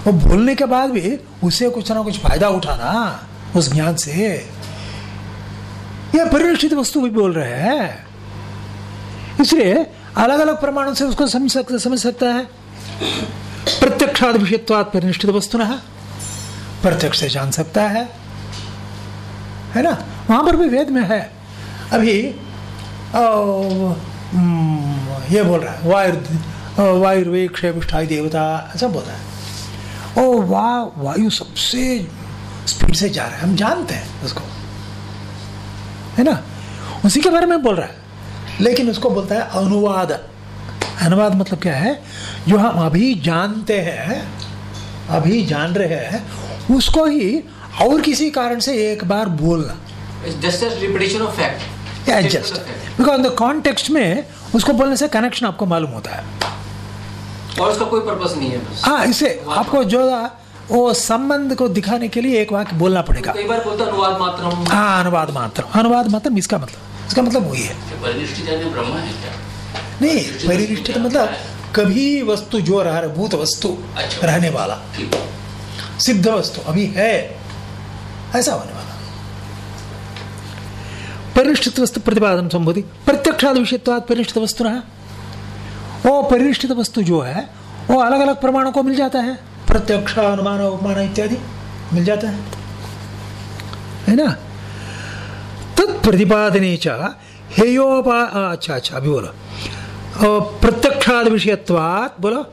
और बोलने के बाद भी उसे कुछ ना कुछ फ़ायदा उठाना उस ज्ञान से। यह परिनिष्ठित वस्तु भी बोल रहे हैं। इसलिए अलग अलग प्रमाणों से उसको समझ सकता समझ सकता है। प्रत्यक्षाद विषयत्वाद परिनिष्ठित वस्तु न प्रत्यक्ष से जान सकता है। है ना? वहाँ पर भी वेद में है। अभी ओ, ये बोल रहा है वायु वायुर्वेक्ष विष्ठाई देवता, ऐसा बोल रहा है। ओ वाह, वायु सबसे स्पीड से जा रहा है, हम जानते हैं उसको। है ना? उसी के बारे में बोल रहा है। लेकिन उसको बोलता है अनुवाद। अनुवाद मतलब क्या है? जो हम अभी जानते हैं, अभी जान रहे हैं, उसको ही और किसी कारण से एक बार बोलना। Repetition of fact adjust because the context में उसको बोलने से कनेक्शन आपको मालूम होता है। और उसका कोई पर्पस नहीं है हाँ इसे आपको जो वो संबंध को दिखाने के लिए एक वाक्य बोलना पड़ेगा। कई बार बोलता अनुवाद मात्र हाँ अनुवाद मात्र अनुवाद मात्र इसका मतलब इसका मतलब वही है। नहीं परिनिष्ठित मतलब कभी वस्तु जो रह भूत वस्तु अच्छा। रहने वाला। सिद्ध वस्तु अभी है। ऐसा होने वाला। परिनिष्ठित वस्तु प्रतिपादन संबोधि प्रत्यक्षाद विषयत्वाद परिनिष्ठित वस्तु रहा वो परिनिष्ठित वस्तु जो है वो अलग अलग प्रमाणों को मिल जाता है। प्रत्यक्ष अनुमान उपमान इत्यादि मिल जाता है। है ना? तत्प्रतिपादने च हेयोपा अच्छा अच्छा अभी बोलो। प्रत्यक्षाद विषयत्वात् बोलो।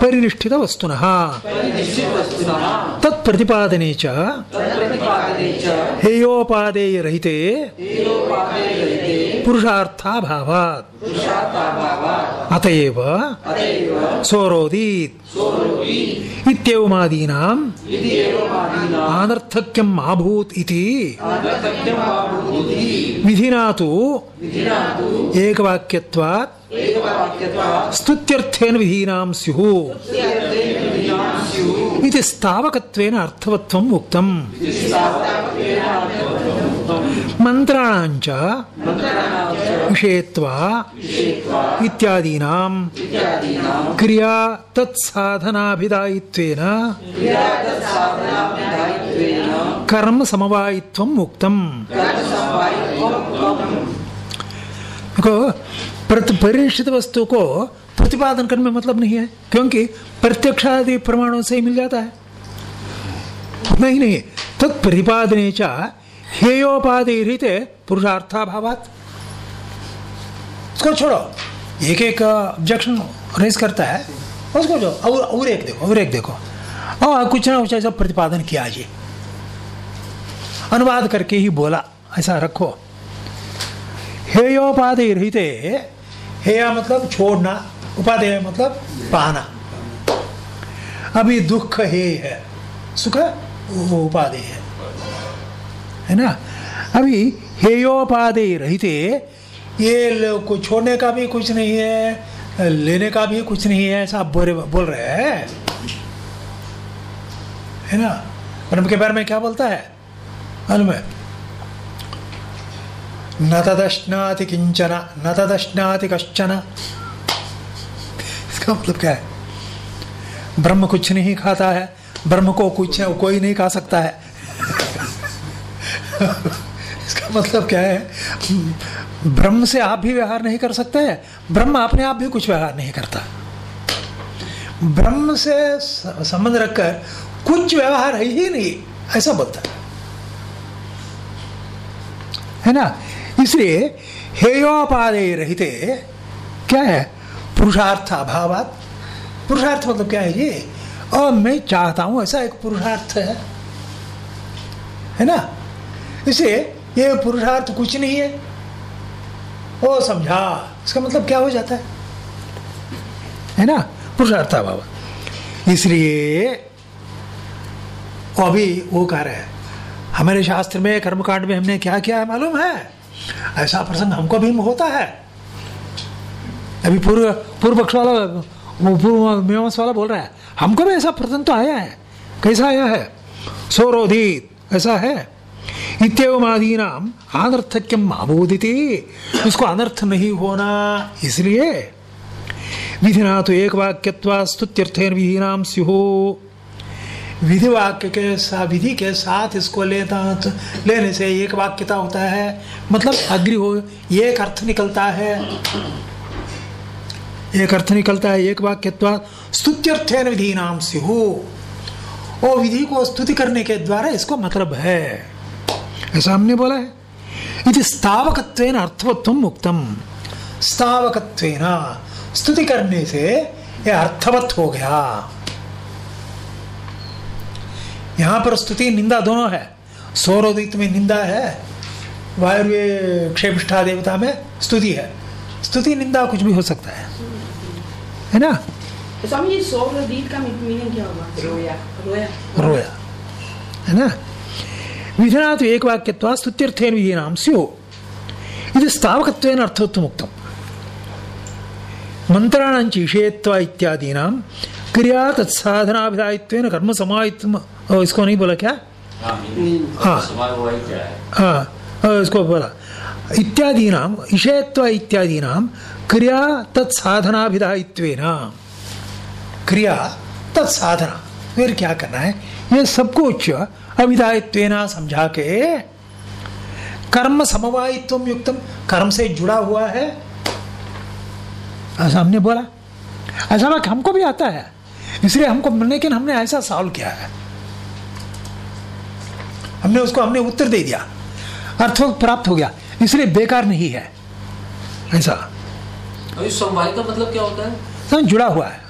परिनिष्ठित वस्तुनः तत्प्रतिपादने च हेयोपादेयरहिते हेयोपादेयरहिते पुरुषार्थाभावात्। अतएव सोरोदीत्। इत्येवमादीनाम् इति आनर्थक्यम् आभूत् इति विधिना तु एकवाक्यत्वात् स्तुत्यर्थेन विधीनां स्युः। इति स्थावकत्वेन अर्थवत्वम् उक्तम्। मन्त्राणां च विषयत्वा इत्यादीनां परिनिष्ठित वस्तु को प्रतिपादन करने में मतलब नहीं है, क्योंकि प्रत्यक्ष आदि प्रमाणों से ही मिल जाता है। नहीं नहीं तत्प्रतिपादने च हेयोपाधि रीते पुरुषार्थाभावात। उसको छोड़ो एक एक ऑब्जेक्शन रेज करता है, उसको जो, और और एक देखो, और एक देखो। और कुछ ना कुछ ऐसा प्रतिपादन किया जी। अनुवाद करके ही बोला, ऐसा रखो। हेयोपाधि रहते हेया मतलब छोड़ना उपादेय मतलब पाना। अभी दुख हे है, सुख वो उपादेय है। है ना? अभी हेयोपाधि रहते ये को छोड़ने का भी कुछ नहीं है, लेने का भी कुछ नहीं है, ऐसा आप बोल बोल रहे हैं। है ना? ब्रह्म के बारे में क्या बोलता है? है? न तदश्नाति किंचन न तदश्नाति कश्चन। इसका मतलब क्या है? ब्रह्म कुछ नहीं खाता है, ब्रह्म को कुछ कोई नहीं खा सकता है। (laughs) इसका मतलब क्या है? ब्रह्म से आप भी व्यवहार नहीं कर सकते हैं ब्रह्म अपने आप भी कुछ व्यवहार नहीं करता। ब्रह्म से संबंध रखकर कुछ व्यवहार है ही नहीं, ऐसा बोलता है। है ना? इसलिए हेयोपादे रहते, क्या है? पुरुषार्थ अभावात पुरुषार्थ मतलब क्या है ये? और मैं चाहता हूँ ऐसा एक पुरुषार्थ है। है ना? इसलिए ये पुरुषार्थ कुछ नहीं है। वो समझा। इसका मतलब क्या हो जाता है? है ना? पुरुषार्थ अभाव इसलिए अभी वो कह रहे हैं, हमारे शास्त्र में कर्मकांड में हमने क्या किया है मालूम है? ऐसा प्रसंग हमको भी होता है। अभी पूर्व पूर्व पक्ष वाला, वो पूर्व मीमांस वाला बोल रहा है, हमको भी ऐसा प्रसंग तो आया है। कैसा आया है? सौरोधित, ऐसा है? इत्यवमादीनाम, अनर्थक्यम आबोदिति उसको अनर्थ नहीं होना, इसलिए विधिना तो एक वाक्यत्वा स्तुत्यर्थेन विधिनाम स्युः विधि वाक्य के साथ विधि के साथ इसको लेता तो लेने से एक वाक्यता होता है मतलब अग्रि हो, एक अर्थ निकलता है। एक अर्थ निकलता है, एक वाक्यत्वा स्तुत्यर्थेन विधि नाम स्युः। वो विधि को स्तुति करने के द्वारा इसको मतलब है। ऐसा हमने बोला है। इति स्थावकत्वेन अर्थवत्व मुक्तम। स्थावकत्वेन, स्तुति करने से यह अर्थवत हो गया। यहाँ पर स्तुति निंदा दोनों है। सौरोदित में निंदा है। वायु क्षेपिष्ठा देवता में स्तुति है। स्तुति निंदा कुछ भी हो सकता है। है ना? तो स्वामी सौरोदित का मीनिंग क्या होगा? रोया। रोया। है ना? तो एक स्यो। क्रिया तत्साधनाभिधायित्वेन कर्म ओ, इसको नहीं बोला क्या? हाँ हाँ। है। इसको बोला। इत्यादीनां विषयत्व इत्यादीनां क्रिया तत्साधनाभिधायित्वेन क्रिया तत्साधना। फिर क्या करना है? ये सब कुछ अभिधायित्वेन समझा के कर्म समवायित्व युक्तम कर्म से जुड़ा हुआ है। ऐसा हमने बोला। ऐसा हमको भी आता है। इसलिए हमको लेकिन हमने ऐसा सॉल्व किया है। हमने उसको हमने उत्तर दे दिया। अर्थ प्राप्त हो गया। इसलिए बेकार नहीं है। ऐसा। समवाय का मतलब क्या होता है? जुड़ा हुआ है।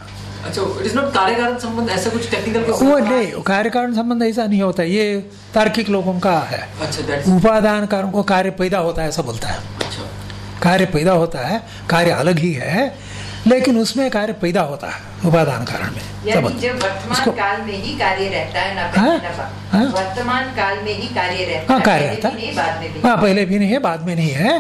अच्छा इट इज़ नॉट कार्य कारण संबंध ऐसा कुछ टेक्निकल वो नहीं कार्य संबंध ऐसा नहीं होता। ये तार्किक लोगों का है। अच्छा उपादान कारण को कार्य पैदा होता है ऐसा बोलता है। अच्छा। कार्य पैदा होता है कार्य अलग ही है। लेकिन उसमें कार्य पैदा होता है उपादान कारण में जब वर्तमान काल में ही कार्य रहता है ना हाँ? हाँ? वर्तमान काल में ही कार्य रहता हाँ है कार्य रहता भी नहीं बाद में भी हाँ पहले भी नहीं है बाद में नहीं है।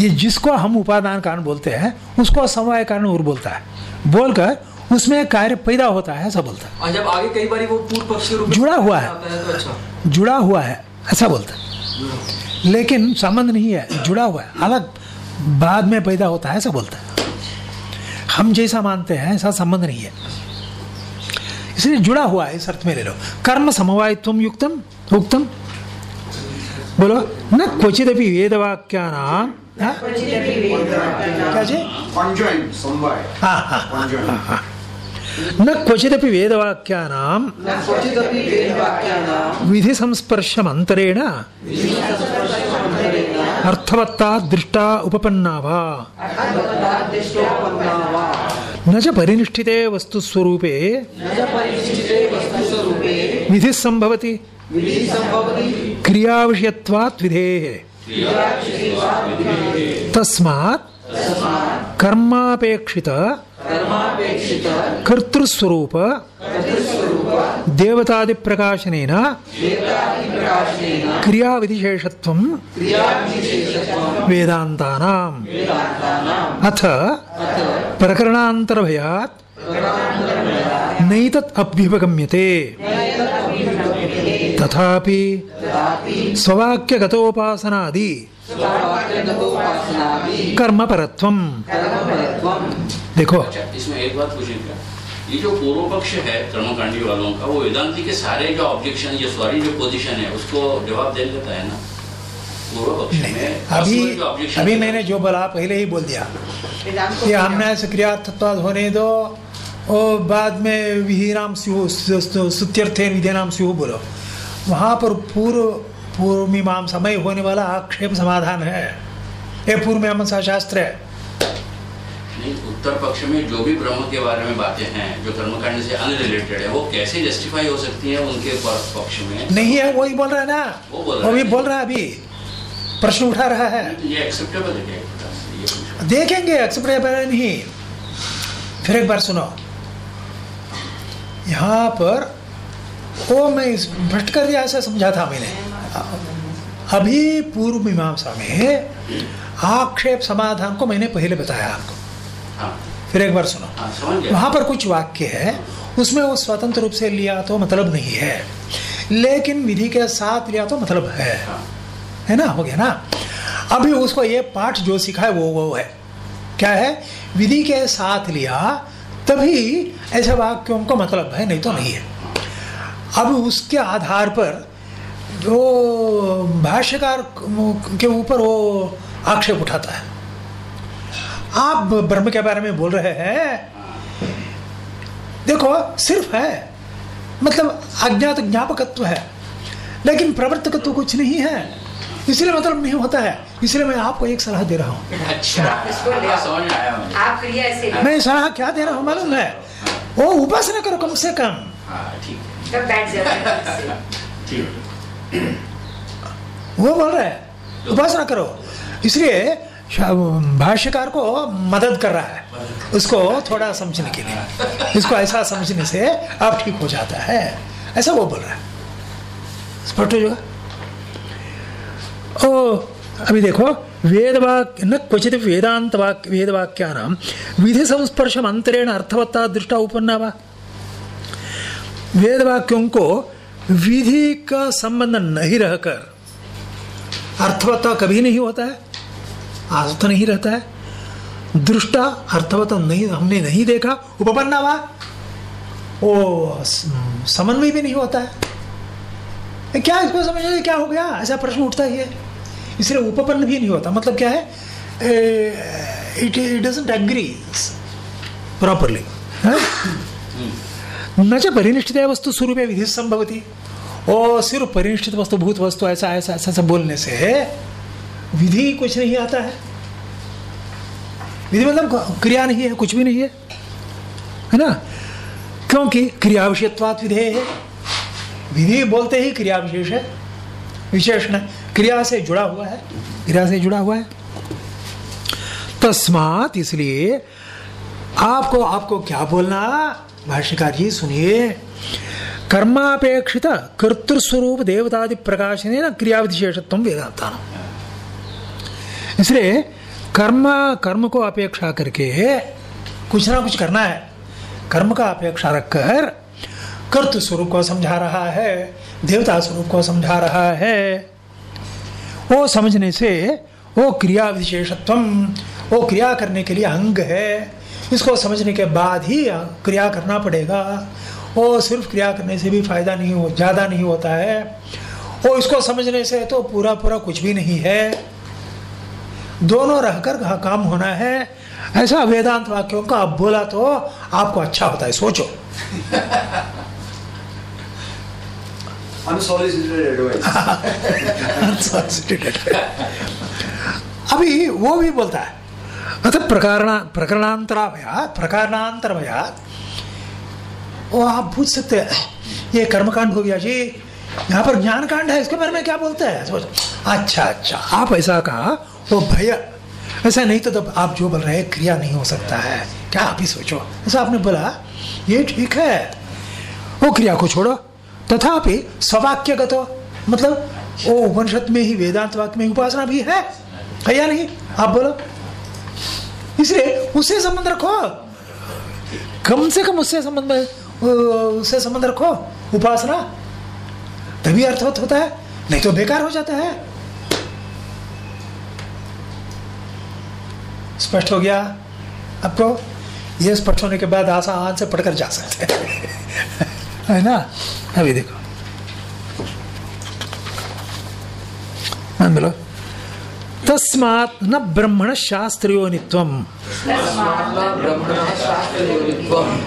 ये जिसको हम उपादान कारण बोलते हैं उसको समवाय कारण और बोलता है। बोलकर उसमें कार्य पैदा होता है ऐसा बोलता है। और जब आगे कई बार वो पूर्व पक्ष के रूप में जुड़ा हुआ है। है तो अच्छा। जुड़ा हुआ है ऐसा बोलता है। लेकिन संबंध नहीं है जुड़ा हुआ है अलग बाद में पैदा होता है ऐसा बोलता है। हम जैसा मानते हैं ऐसा संबंध नहीं है। इसलिए जुड़ा हुआ है इस अर्थ में ले लो। कर्म समवाय तुम युक्तम उक्तम। बोलो न क्वचिदपि वेदवाक्या नाम क्या जी Conjoined, समवाय. हाँ हाँ Conjoined. हाँ हाँ। न क्वचिदपि वेदवाक्या नाम विधि संस्पर्शमंतरेण अर्थवत्ता दृष्टा उपपन्ना वा न च परिनिष्ठिते वस्तुस्वरूपे। विधि संभवति। क्रियाविषयत्वात् विधेः। तस्मात् कर्मापेक्षित कर्तृस्वरूप देवतादि प्रकाशनेन क्रियाविधिशेषत्वं वेदान्तानाम् अथ प्रकरणान्तरभयात् नैतत् अभ्युपगम्यते तथापि स्ववाक्यगतोपासनादि कर्मपरत्वम देखो। अच्छा इसमें एक बात पूछें क्या ये जो पूर्व पक्ष है कर्मकांडी वालों का वो वेदांति के सारे जो ऑब्जेक्शन ये सॉरी जो पोजीशन है उसको जवाब दे देता है ना? पूर्व पक्ष में अभी अभी मैंने जो बोला पहले ही बोल दिया। कि हमने सक्रियार्थत्वाद होने दो और बाद में विहीनाम स्यु स्तुत्यर्थे विधिनाम स्यु बोलो। वहाँ पर पूर्व पूर्व मीमांसा में होने वाला आक्षेप समाधान है। ये पूर्व मीमांसा शास्त्र है। उत्तर पक्ष में जो भी ब्रह्म के बारे में बातें हैं जो कर्मकांड से अनरिलेटेड है वो कैसे जस्टिफाई हो सकती है उनके पक्ष में? नहीं है वही बोल रहा है ना। वो बोल रहा वो भी है। बोल रहा है अभी। प्रश्न उठा रहा है। ये एक्सेप्टेबल है क्या। देखेंगे एक्सेप्टेबल है नहीं। फिर एक बार सुनो। यहाँ पर वो मैं इस- भ्रष्ट कर दिया ऐसा समझा था मैंने। अभी पूर्व मीमांसा में आक्षेप समाधान को मैंने पहले बताया आपको। हाँ फिर एक बार सुनो। हाँ वहाँ पर कुछ वाक्य है उसमें वो स्वतंत्र रूप से लिया तो मतलब नहीं है लेकिन विधि के साथ लिया तो मतलब है। हाँ। है ना? हो गया ना? अभी उसको ये पाठ जो सीखा है वो वो है। क्या है? विधि के साथ लिया तभी ऐसे वाक्यों को मतलब है नहीं तो नहीं है। अब उसके आधार पर वो भाष्यकार के ऊपर वो आक्षेप उठाता है। आप ब्रह्म के बारे में बोल रहे हैं। देखो सिर्फ़ है। मतलब अज्ञात ज्ञापकत्व है। लेकिन प्रवर्तकत्व कुछ नहीं है। इसलिए मतलब नहीं होता है। इसलिए मैं आपको एक सलाह दे रहा हूँ। अच्छा। में सलाह क्या दे रहा हूँ मालूम है? वो उपासना करो कम से कम। हाँ वो बोल रहे हैं उपासना करो। इसलिए भाष्यकार को मदद कर रहा है। उसको थोड़ा समझने के लिए। इसको ऐसा समझने से अब ठीक हो जाता है। ऐसा वो बोल रहा है। स्पष्ट हो जाएगा? ओ, अभी देखो वेद वाक्य न क्वचित वेदांत वाक्य वेद वाक्यानाम विधि संस्पर्शम अंतरेण अर्थवत्ता दृष्टा उपन्ना वा वेद वाक्यों को विधि का संबंध नहीं रहकर अर्थवत्ता कभी नहीं होता है। आज तो नहीं रहता है। दृष्टा अर्थवत्ता नहीं, हमने नहीं देखा। उपपन्ना वा? वो समन्वय भी नहीं होता है। क्या इसको समझने क्या हो गया? ऐसा प्रश्न उठता ही है। इसलिए उपपन्न भी नहीं होता। मतलब क्या है? It it doesn't agree properly न च परिनिष्ठित वस्तु स्वरूप विधि संभवती ओ सिर्फ़ परिनिष्ठित वस्तु, भूत वस्तु, ऐसा ऐसा ऐसा बोलने से विधि कुछ नहीं आता है। विधि मतलब क्रिया नहीं है, कुछ भी नहीं है। है ना? क्योंकि क्रिया विषयत्वात विधेय है। विधि बोलते ही क्रिया विशेष है। विशेषण क्रिया से जुड़ा हुआ है। क्रिया से जुड़ा हुआ है। तस्मात इसलिए आपको आपको क्या बोलना? भाष्यकार जी, सुनिए। कर्मापेक्षित कर्तृस्वरूप देवतादि प्रकाशन क्रिया विशेषत्व वेदांता इसलिए कर्म कर्म को अपेक्षा करके कुछ ना कुछ करना है। कर्म का अपेक्षा रखकर कर्तृ स्वरूप को समझा रहा है, देवता स्वरूप को समझा रहा है। वो समझने से वो क्रिया विशेषत्व वो क्रिया करने के लिए अंग है। इसको समझने के बाद ही क्रिया करना पड़ेगा। वो सिर्फ़ क्रिया करने से भी फ़ायदा नहीं हो, ज़्यादा नहीं होता है। वो इसको समझने से तो पूरा पूरा कुछ भी नहीं है। दोनों रहकर काम होना है। ऐसा वेदांत वाक्यों का आप बोला तो आपको अच्छा होता है सोचो. (laughs) (laughs) अभी वो भी बोलता है अतः प्रकरण प्रकरणांतराभया प्रकरणांतरभया वो आप पूछ सकते हैं ये कर्मकांड हो गया जी यहाँ पर ज्ञान कांड है, इसके बारे में क्या बोलते हैं? अच्छा अच्छा। आप ऐसा कहा वो भय, ऐसा नहीं तो तब आप जो बोल रहे हैं, क्रिया नहीं हो सकता है। क्या आप ही सोचो। ऐसा आपने बोला, ये ठीक है। वो क्रिया को छोड़ो। तथापि स्ववाक्यगत मतलब वो उपनिषद में ही, वेदांत वाक्य में उपासना भी है। है या नहीं? आप बोलो। इसलिए उससे संबंध रखो। कम से कम उससे संबंध उससे संबंध रखो। उपासना तभी अर्थवत होता है नहीं तो बेकार हो जाता है। स्पष्ट हो गया? आपको ये स्पष्ट होने के बाद आसान से पढ़कर जा सकते हैं। (laughs) है ना? अभी देखो। हाँ बोलो। तस्मात् न ब्रह्मण शास्त्रियोनित्वम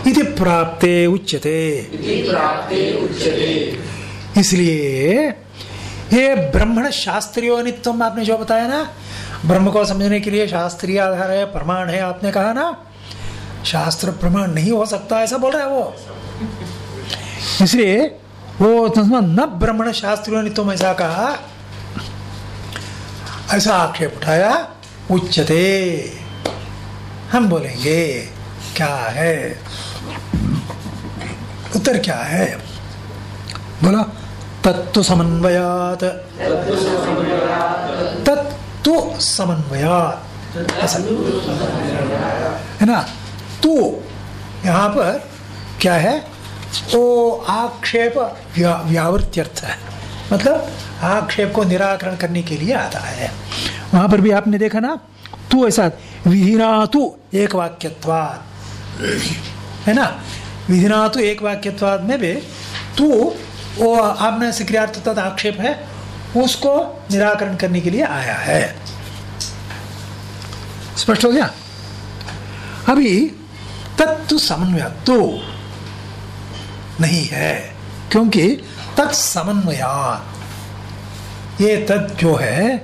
इति प्राप्ते उच्यते। इसलिए ये ब्रह्मण शास्त्रियोनित्वम आपने जो बताया ना, ब्रह्म को समझने के लिए शास्त्रीय आधार है, प्रमाण है, आपने कहा ना, शास्त्र प्रमाण नहीं हो सकता, ऐसा बोल रहा है वो। इसलिए वो न ब्रह्मण शास्त्रियों ने तुम ऐसा कहा, ऐसा आक्षेप उठाया, उच्चते, हम बोलेंगे, क्या है? उत्तर क्या है? बोलो तत्व समन्वयात। तत्व समन्वयात। है ना? तू यहाँ पर क्या है? वो आक्षेप व्या, है। मतलब आक्षेप को निराकरण करने के लिए आता है। वहाँ पर भी आपने देखा ना? तू ऐसा विधिना तू एक वाक्यत्वाद है ना? विधिना तू एक वाक्यत्वाद में भी तू वो आपने सक्रियार्थ तथा आक्षेप है, उसको निराकरण करने के लिए आया है। स्पष्ट हो गया? अभी तत्व समन्वय तो नहीं है, क्योंकि तत्समन्वया, ये तत् जो है,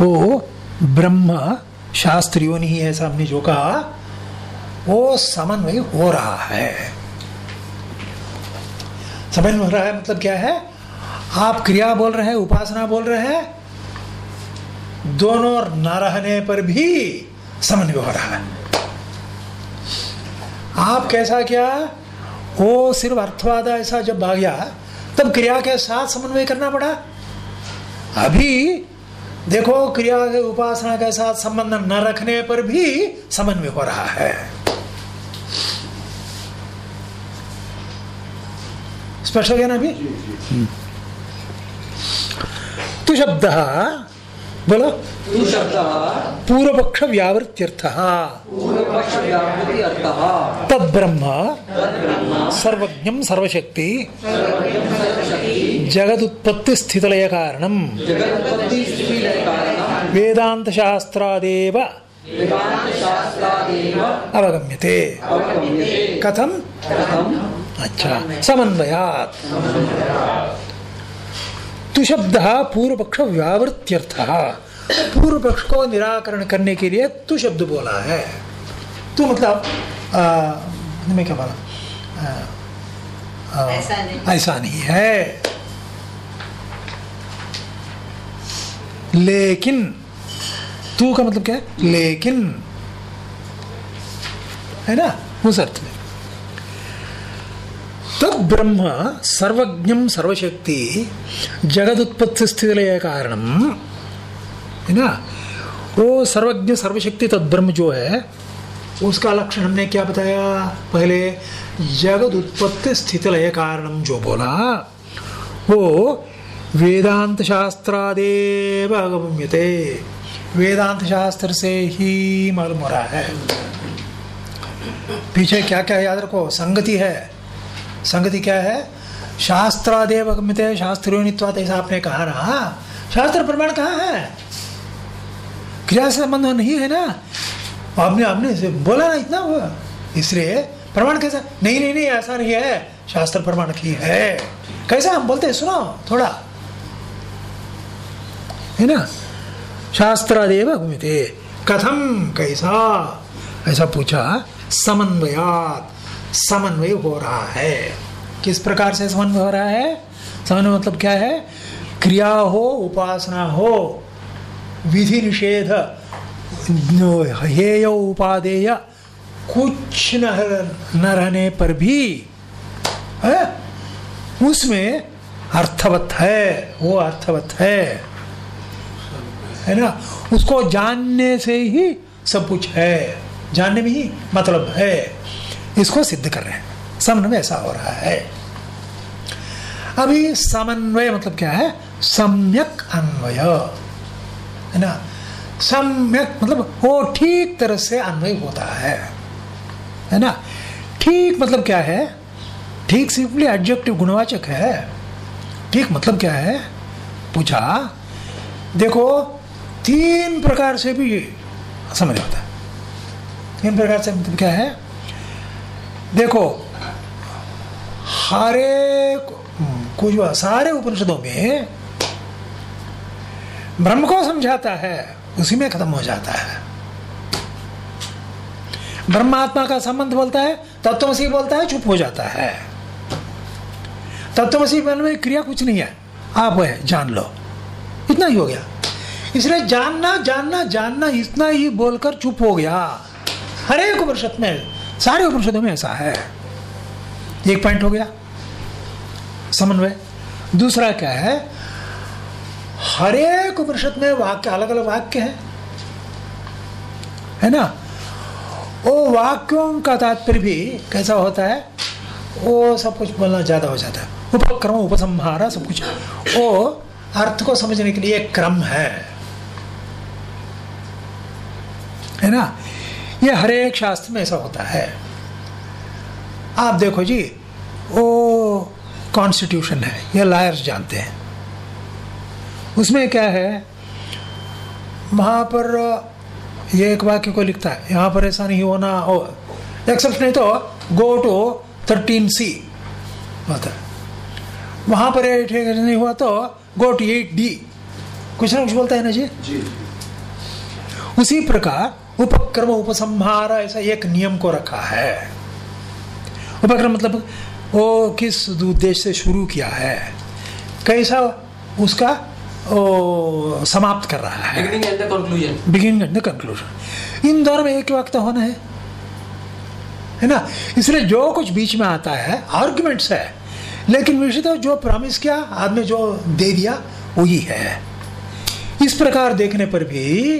वो ब्रह्म शास्त्रियों ने ही ऐसा हमने जो कहा, वो समन्वय हो रहा है। समन्वय हो रहा है? मतलब क्या है? आप क्रिया बोल रहे हैं, उपासना बोल रहे हैं, दोनों न रहने पर भी समन्वय हो रहा है। आप कैसा क्या? वो सिर्फ़ अर्थवाद ऐसा जब आ गया, तब क्रिया के साथ समन्वय करना पड़ा। अभी देखो, क्रिया के उपासना के साथ संबंध न रखने पर भी समन्वय हो रहा है। स्पष्ट हो गया ना अभी तो शब्द बोलो पूर्व पक्ष व्यावृत्यर्थ तद्ब्रह्म सर्वज्ञ सर्वशक्ति जगदुत्पत्ति स्थितलय कारण वेदांत शास्त्रादेव अवगम्यते कथम अच्छा समन्वयात्। तु शब्द पूर्व पक्ष व्यावृत्यर्थ पूर्व पक्ष को निराकरण करने के लिए तु शब्द बोला है। तू मतलब आ, मैं क्या बोला? ऐसा नहीं। ऐसा नहीं है। लेकिन तू का मतलब क्या है? लेकिन। है ना? उस अर्थ में। तद ब्रह्म सर्वज्ञम सर्वशक्ति जगद उत्पत्ति स्थिति लय है ना? वो सर्वज्ञ सर्वशक्ति तद ब्रह्म जो है, उसका लक्षण हमने क्या बताया? पहले जगद उत्पत्ति स्थिति लय जो बोला, वो वेदांत शास्त्रादेव अगम्यते। वेदांत शास्त्र से ही मालूम हो रहा है। पीछे क्या क्या याद रखो? संगति है। संगति क्या है? शास्त्रादेव शास्त्रोनित्वात ऐसा आपने कहा रहा। शास्त्र प्रमाण कहाँ है? क्रिया से संबंध नहीं है ना? आपने आपने बोला ना इतना हुआ। इसलिए प्रमाण कैसा? नहीं नहीं नहीं, ऐसा नहीं है। शास्त्र प्रमाण की है। कैसा हम बोलते हैं? सुनो, थोड़ा। है ना? शास्त्रादेव घूमते कथम कैसा? ऐसा पूछा, समन्वयात। समन्वय हो रहा है। किस प्रकार से समन्वय हो रहा है? समन्वय मतलब क्या है? क्रिया हो, उपासना हो, विधि निषेध, हेय उपादेय, कुछ न न रहने पर भी, है? उसमें अर्थवत है, वो अर्थवत है। है ना? उसको जानने से ही सब कुछ है। जानने में ही मतलब है। इसको सिद्ध कर रहे हैं। समन्वय ऐसा हो रहा है। अभी समन्वय मतलब क्या है? सम्यक अन्वय। है ना? सम्यक मतलब वो ठीक तरह से अन्वय होता है। है ना? ठीक मतलब क्या है? ठीक सिंपली एडजेक्टिव गुणवाचक है। ठीक मतलब क्या है? पूछा। देखो, तीन प्रकार से भी समझ होता है। तीन प्रकार से मतलब क्या है? देखो, हरे कुछ सारे उपनिषदों में ब्रह्म को समझाता है, उसी में खत्म हो जाता है। ब्रह्मात्मा का संबंध बोलता है, तत्वमसी बोलता है, चुप हो जाता है। तत्वमसी बोलने में क्रिया कुछ नहीं है। आप है, जान लो। इतना ही हो गया। इसलिए जानना जानना जानना, इतना ही बोलकर चुप हो गया। हरेक उपनिषद में सारे उपनिषदों में ऐसा है। एक पॉइंट हो गया। समन्वय। दूसरा क्या है? हर एक उपनिषद में वाक्य अलग अलग वाक्य है। है ना? वो वाक्यों का तात्पर्य भी कैसा होता है? वो सब कुछ बोलना ज़्यादा हो जाता है। उपक्रम, उपसंहारा, सब कुछ। वो अर्थ को समझने के लिए एक क्रम है। है ना? ये हर एक शास्त्र में ऐसा होता है। आप देखो जी वो कॉन्स्टिट्यूशन है ये लायर्स जानते हैं। उसमें क्या है वहाँ पर ये एक वाक्य को लिखता है यहाँ पर ऐसा नहीं होना हो एक्सेप्ट नहीं तो गो टू थर्टीन सी होता है। वहाँ पर नहीं हुआ तो गो टू एट डी कुछ ना कुछ बोलता है ना जी? जी। उसी प्रकार उपक्रम उपसंहार ऐसा एक नियम को रखा है। उपक्रम मतलब वो किस उद्देश्य से शुरू किया है? कैसा उसका ओ, समाप्त कर रहा है? Beginning and the conclusion beginning and the conclusion इन दोनों में एक वक्त होना है। है ना? इसलिए जो कुछ बीच में आता है आर्ग्यूमेंट्स है। लेकिन विषय जो प्रॉमिस किया आदमी जो दे दिया वही है। इस प्रकार देखने पर भी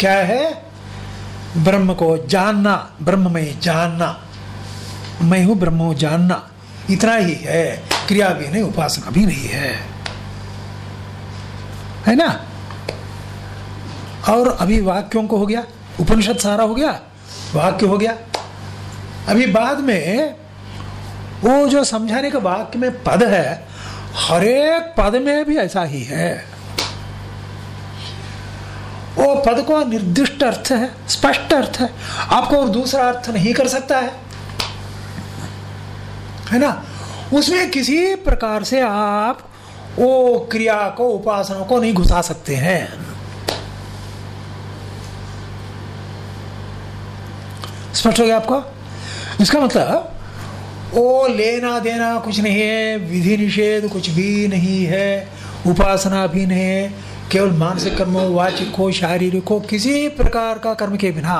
क्या है? ब्रह्म को जानना ब्रह्म में जानना। मैं हूँ ब्रह्म जानना। इतना ही है। क्रिया भी नहीं, उपासना भी नहीं है। है ना? और अभी वाक्यों को हो गया? उपनिषद सारा हो गया? वाक्य हो गया। अभी बाद में वो जो समझाने का वाक्य में पद है, हरेक पद में भी ऐसा ही है। वो पद को निर्दिष्ट अर्थ है, स्पष्ट अर्थ है। आपको और दूसरा अर्थ नहीं कर सकता है। है ना? उसमें किसी प्रकार से आप वो क्रिया को, उपासना को नहीं घुसा सकते हैं। स्पष्ट हो गया आपको? इसका मतलब ओ लेना देना कुछ नहीं है, विधि निषेध कुछ भी नहीं है, उपासना भी नहीं है केवल मानसिक कर्म हो वाचिक हो शारीरिक हो किसी प्रकार का कर्म के बिना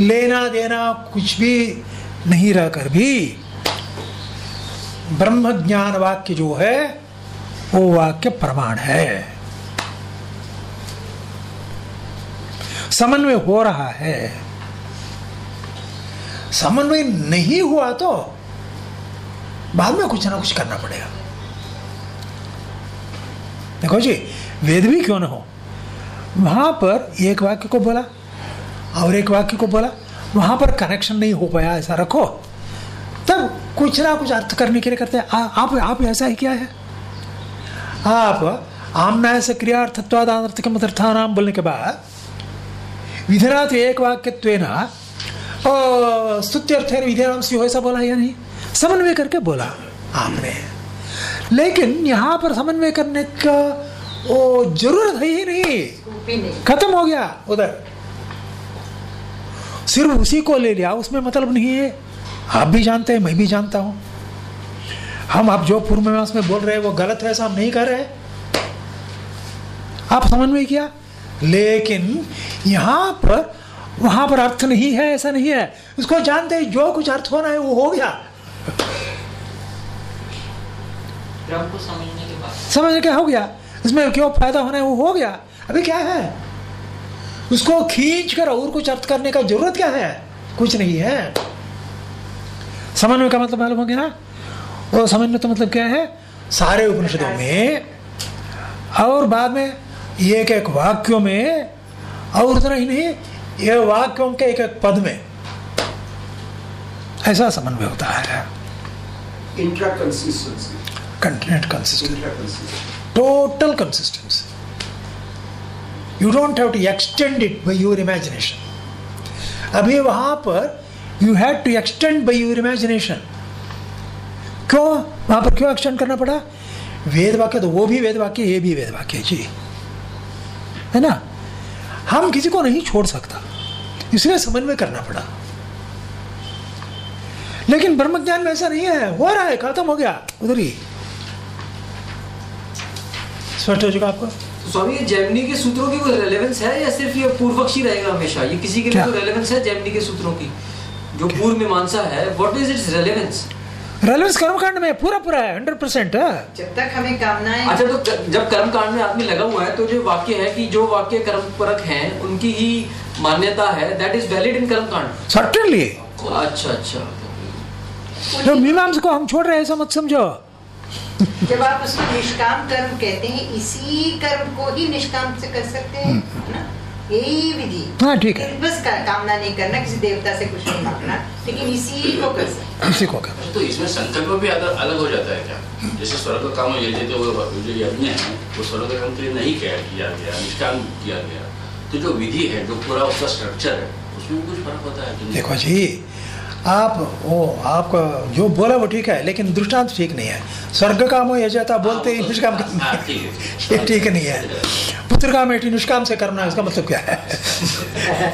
लेना देना कुछ भी नहीं रहकर भी ब्रह्म ज्ञान वाक्य जो है, वो वाक्य प्रमाण है। समन्वय हो रहा है। समन्वय नहीं हुआ तो बाद में कुछ ना कुछ करना पड़ेगा। देखो जी वेद भी क्यों ना हो? वहाँ पर एक वाक्य को बोला और एक वाक्य को बोला, वहाँ पर कनेक्शन नहीं हो पाया, ऐसा रखो। तब कुछ ना कुछ अर्थ करने के लिए करते हैं। आ- आप आप ऐसा ही क्या है? आप आमना से क्रिया अर्थत्वाद अनर्थकम अर्थानाम बोलने के बाद विधिना तो एक वाक्यत्वेन स्तुत्यर्थ विधिनाम से ऐसा बोला या नहीं? समन्वय करके बोला आपने लेकिन यहाँ पर समन्वय करने का वो ज़रूरत है ही नहीं। खत्म हो गया उधर। सिर्फ़ उसी को ले लिया उसमें मतलब नहीं है। आप भी जानते हैं मैं भी जानता हूँ। हम आप जो पूर्व में बोल रहे हैं वो गलत है ऐसा हम नहीं कर रहे। आप समन्वय किया? लेकिन यहाँ पर वहाँ पर अर्थ नहीं है ऐसा नहीं है। उसको जानते हैं जो कुछ अर्थ होना है वो हो गया। को समझने के समझ हो गया। इसमें क्यों फ़ायदा होना है वो हो गया। अभी क्या है? उसको खींच कर और कुछ अर्थ करने का ज़रूरत क्या है? कुछ नहीं है। समन्वय का मतलब मालूम हो गया? ना वो समन्वय तो मतलब क्या है? सारे उपनिषदों में और बाद में एक एक वाक्यों में और उतना ही नहीं ये वाक्यों के एक एक पद में ऐसा समन्वय होता है। Intra consistency intra consistency total consistency. You don't have to extend it by your imagination. अभी वहाँ पर you had to extend by your imagination क्यों? वहाँ पर क्यों एक्सटेंड करना पड़ा? वेद वाक्य तो वो भी वेद वाक्य, ये भी वेद वाक्य, जी। है ना? हम किसी को नहीं छोड़ सकता। इसलिए समन्वय करना पड़ा। लेकिन ब्रह्म ज्ञान में ऐसा नहीं है। हो रहा है, खत्म हो गया। उधर ही। स्पष्ट हो चुका आपको? तो स्वामी ये जैमिनी के सूत्रों की कोई रेलेवेंस है या सिर्फ़ ये पूर्वक्षी रहेगा हमेशा? ये किसी के लिए? कोई रेलेवेंस है जैमिनी के सूत्रों की? जो पूर्व मीमांसा है what is its relevance relevance कर्मकांड में पूरा पूरा है हंड्रेड परसेंट है। जब तक हमें कामनाएँ अच्छा तो जब कर्म कांड में आदमी लगा हुआ है तो जो वाक्य है कि जो वाक्य कर्म परक हैं उनकी ही मान्यता है दैट इज़ वैलिड इन कर्म कांड सर्टनली अच्छा अच्छा। जो मीमांस को हम छोड़ रहे हैं ऐसा मत समझो। जब आप उसको निष्काम कर्म कहते हैं इसी कर्म को ही निष्काम से कर सकते हैं ना? यही विधि। हाँ ठीक है। बस का, कामना नहीं करना किसी देवता से कुछ नहीं मांगना लेकिन इसी को कर सकते इसी को कर। तो इसमें संकल्प भी अलग अलग हो जाता है क्या? जैसे स्वर्ग का काम यज्ञ तो वो जो यज्ञ है वो स्वर्ग काम के लिए नहीं किया किया गया निष्काम किया गया। तो जो विधि है जो पूरा उसका स्ट्रक्चर है उसमें कुछ फ़र्क होता है? देखो जी आप वो आपका जो बोला वो ठीक है लेकिन दृष्टांत ठीक नहीं है। स्वर्ग काम हो यजता बोलते ही निष्काम करना हाँ, ठीक है। ये ठीक नहीं है। पुत्र काम एटी निष्काम से करना इसका मतलब क्या है?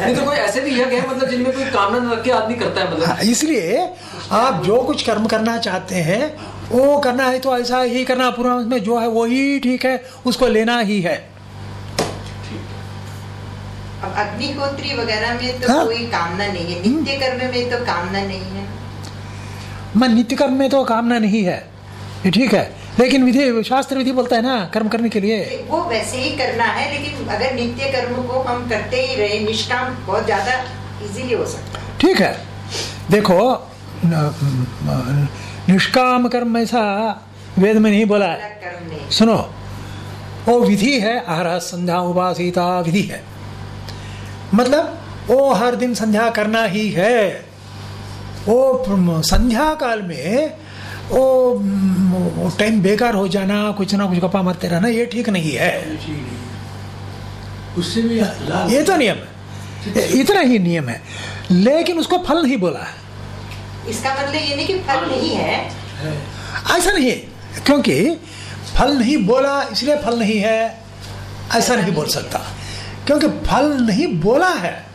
नहीं तो कोई ऐसे भी है मतलब जिनमें कोई कामना न रख के आदमी करता है मतलब? हाँ, इसलिए आप जो कुछ कर्म करना चाहते हैं वो करना है तो ऐसा ही करना पूरा में जो है वही ठीक है उसको लेना ही है। अग्निहोत्री वगैरह में तो हाँ। कोई कामना नहीं है। नित्य कर्म में तो कामना नहीं है। मैं नित्य कर्म में तो कामना नहीं है। ये ठीक है। लेकिन विधि शास्त्र विधि बोलता है ना कर्म करने के लिए। वो वैसे ही करना है लेकिन अगर नित्य कर्म को हम करते ही रहे निष्काम बहुत ज़्यादा इजीली हो सकता है। ठीक है। देखो निष्काम कर्म ऐसा वेद में नहीं बोला है। सुनो वो विधि है आहार संध्या उपासिता विधि है। मतलब वो हर दिन संध्या करना ही है। वो संध्या काल में वो टाइम बेकार हो जाना कुछ ना कुछ गप्पा मारते रहना ये ठीक नहीं है। उससे भी ये तो नियम है। इतना ही नियम है। लेकिन उसको फल नहीं बोला है। इसका मतलब ये नहीं कि फल नहीं है। है। ऐसा नहीं है। क्योंकि फल नहीं बोला इसलिए फल नहीं है। ऐसा नहीं बोल सकता। क्योंकि फल नहीं बोला है,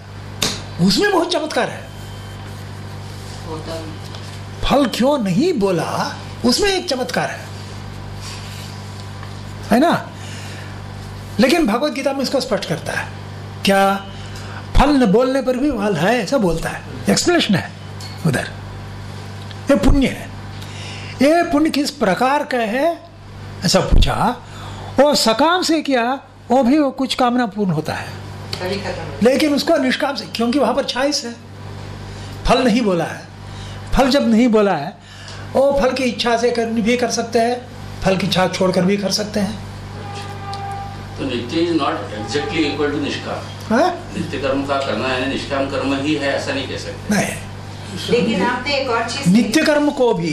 उसमें बहुत चमत्कार है। फल क्यों नहीं बोला, उसमें एक चमत्कार है। है ना? लेकिन भगवत गीता में इसको स्पष्ट करता है, क्या फल न बोलने पर भी फल है, ऐसा बोलता है। एक्सप्लेनेशन है उधर। ये पुण्य है। ये पुण्य किस प्रकार का है? ऐसा पूछा, और सकाम से किया वो भी वो कुछ कामना पूर्ण होता है। लेकिन उसको निष्काम से क्योंकि वहाँ पर छाइस है फल नहीं बोला है। फल जब नहीं बोला है वो फल की इच्छा से कर भी कर सकते हैं फल की इच्छा छोड़कर भी कर सकते हैं। तो नित्य is not exactly equal to निष्काम। हाँ? नित्य कर्म का करना है निष्काम कर्म ही है ऐसा नहीं कह सकते। नहीं। लेकिन आपने एक और चीज़ नित्य कर्म को भी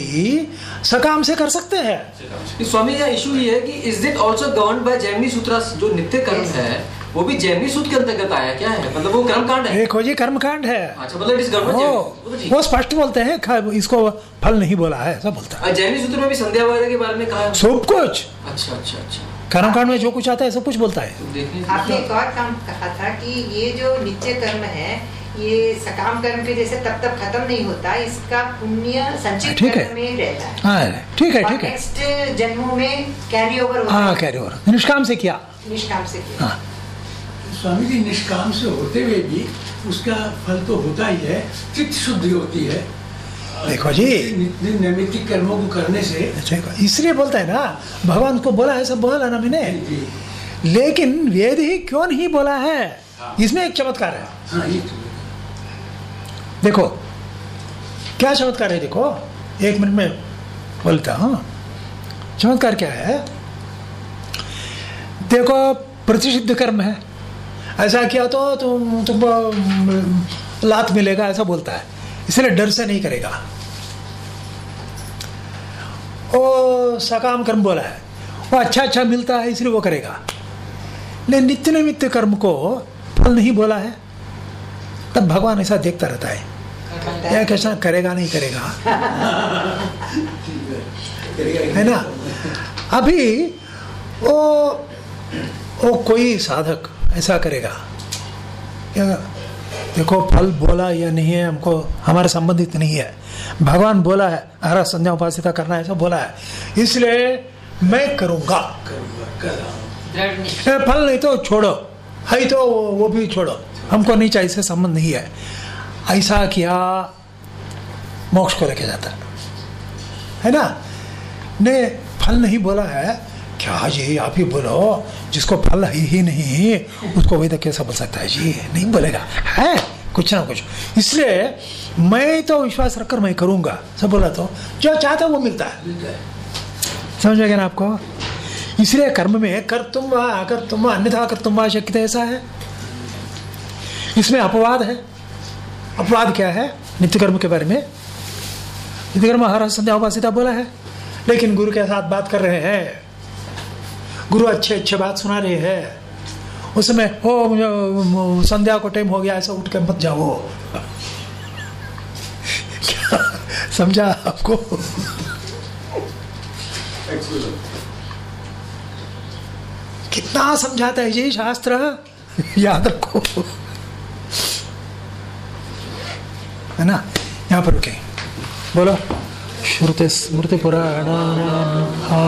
सकाम से कर सकते हैं। स्वामी का इशू ये है कि is it also govern by Jaimini सूत्र जो नित्य कर्म है वो भी जैमिनी सूत्र के अंतर्गत आया क्या है? मतलब वो कर्म कांड है? देखो जी कर्मकांड है। अच्छा मतलब इट इज़ गवर्न वो वो स्पष्ट बोलते हैं इसको फल नहीं बोला है ऐसा बोलता है। जैमिनी सूत्र में भी संध्या वगैरह के बारे में कहा है? सब कुछ। अच्छा अच्छा अच्छा। कर्मकांड में जो कुछ आता है सब कुछ बोलता है। तो आपने एक और काम कहा था कि ये जो नित्य कर्म है ये सकाम कर्म के जैसे तब तक खत्म नहीं होता इसका पुण्य संचित ठीक है। में रहता है। हाँ ठीक है ठीक है। नेक्स्ट जन्मों में कैरी ओवर होता हाँ है। कैरी ओवर निष्काम से किया। निष्काम से किया। हाँ। स्वामी जी निष्काम से होते हुए भी उसका फल तो होता ही है चित्त शुद्धि होती है। देखो जी। नित्य नैमित्तिक कर्मों को करने से देखो, इसलिए बोलता है ना भगवान को बोला है सब बोला ना मैंने लेकिन वेद ही क्यों नहीं बोला है। इसमें एक चमत्कार है। हाँ ये तो देखो, क्या चमत्कार है देखो? एक मिनट में बोलता हूँ। चमत्कार क्या है? देखो, प्रतिषिद्ध कर्म है। ऐसा किया तो तुम, तुमको लात मिलेगा, ऐसा बोलता है। इसलिए डर से नहीं करेगा। ओ, सकाम कर्म बोला है। वो अच्छा अच्छा मिलता है, इसलिए वो करेगा। लेकिन नित्य नैमित्य कर्म को फल नहीं बोला है। तब भगवान ऐसा देखता रहता है। यह कैसा करेगा नहीं करेगा? है ना? अभी वो वो कोई साधक ऐसा करेगा या देखो फल बोला या नहीं है हमको हमारे संबंधित नहीं है। भगवान बोला है हरा संध्या उपासिता करना है ऐसा बोला है। इसलिए मैं करूँगा। फल नहीं तो छोड़ो है तो वो वो भी छोड़ो। हमको नहीं चाहिए इससे संबंध नहीं है। ऐसा किया, मोक्ष को लेके जाता। है ना? ने फल नहीं बोला है, क्या जी आप ही बोलो, जिसको फल है ही नहीं, उसको वेद कैसा बोल सकता है। जी नहीं बोलेगा। है? कुछ ना कुछ। इसलिए मैं तो विश्वास रखकर मैं करूँगा। सब बोला तो। जो चाहता है वो मिलता है। समझ में ना आपको? इसलिए कर्म में कर तुम अगर तुम अन्यथा कर तुम वा शक्य ऐसा है। इसमें अपवाद है। अपवाद क्या है? नित्य कर्म के बारे में? नित्य कर्म हर संध्या उपासिता बोला है। लेकिन गुरु के साथ बात कर रहे हैं। गुरु अच्छे अच्छे बात सुना रहे हैं। उस समय मुझे, संध्या को टाइम हो गया, ऐसा उठ के मत जाओ। समझा आपको? कितना समझाता है जी शास्त्र? याद रखो। है ना? यहाँ पर रुके। बोलो। श्रुति स्मृति पुराण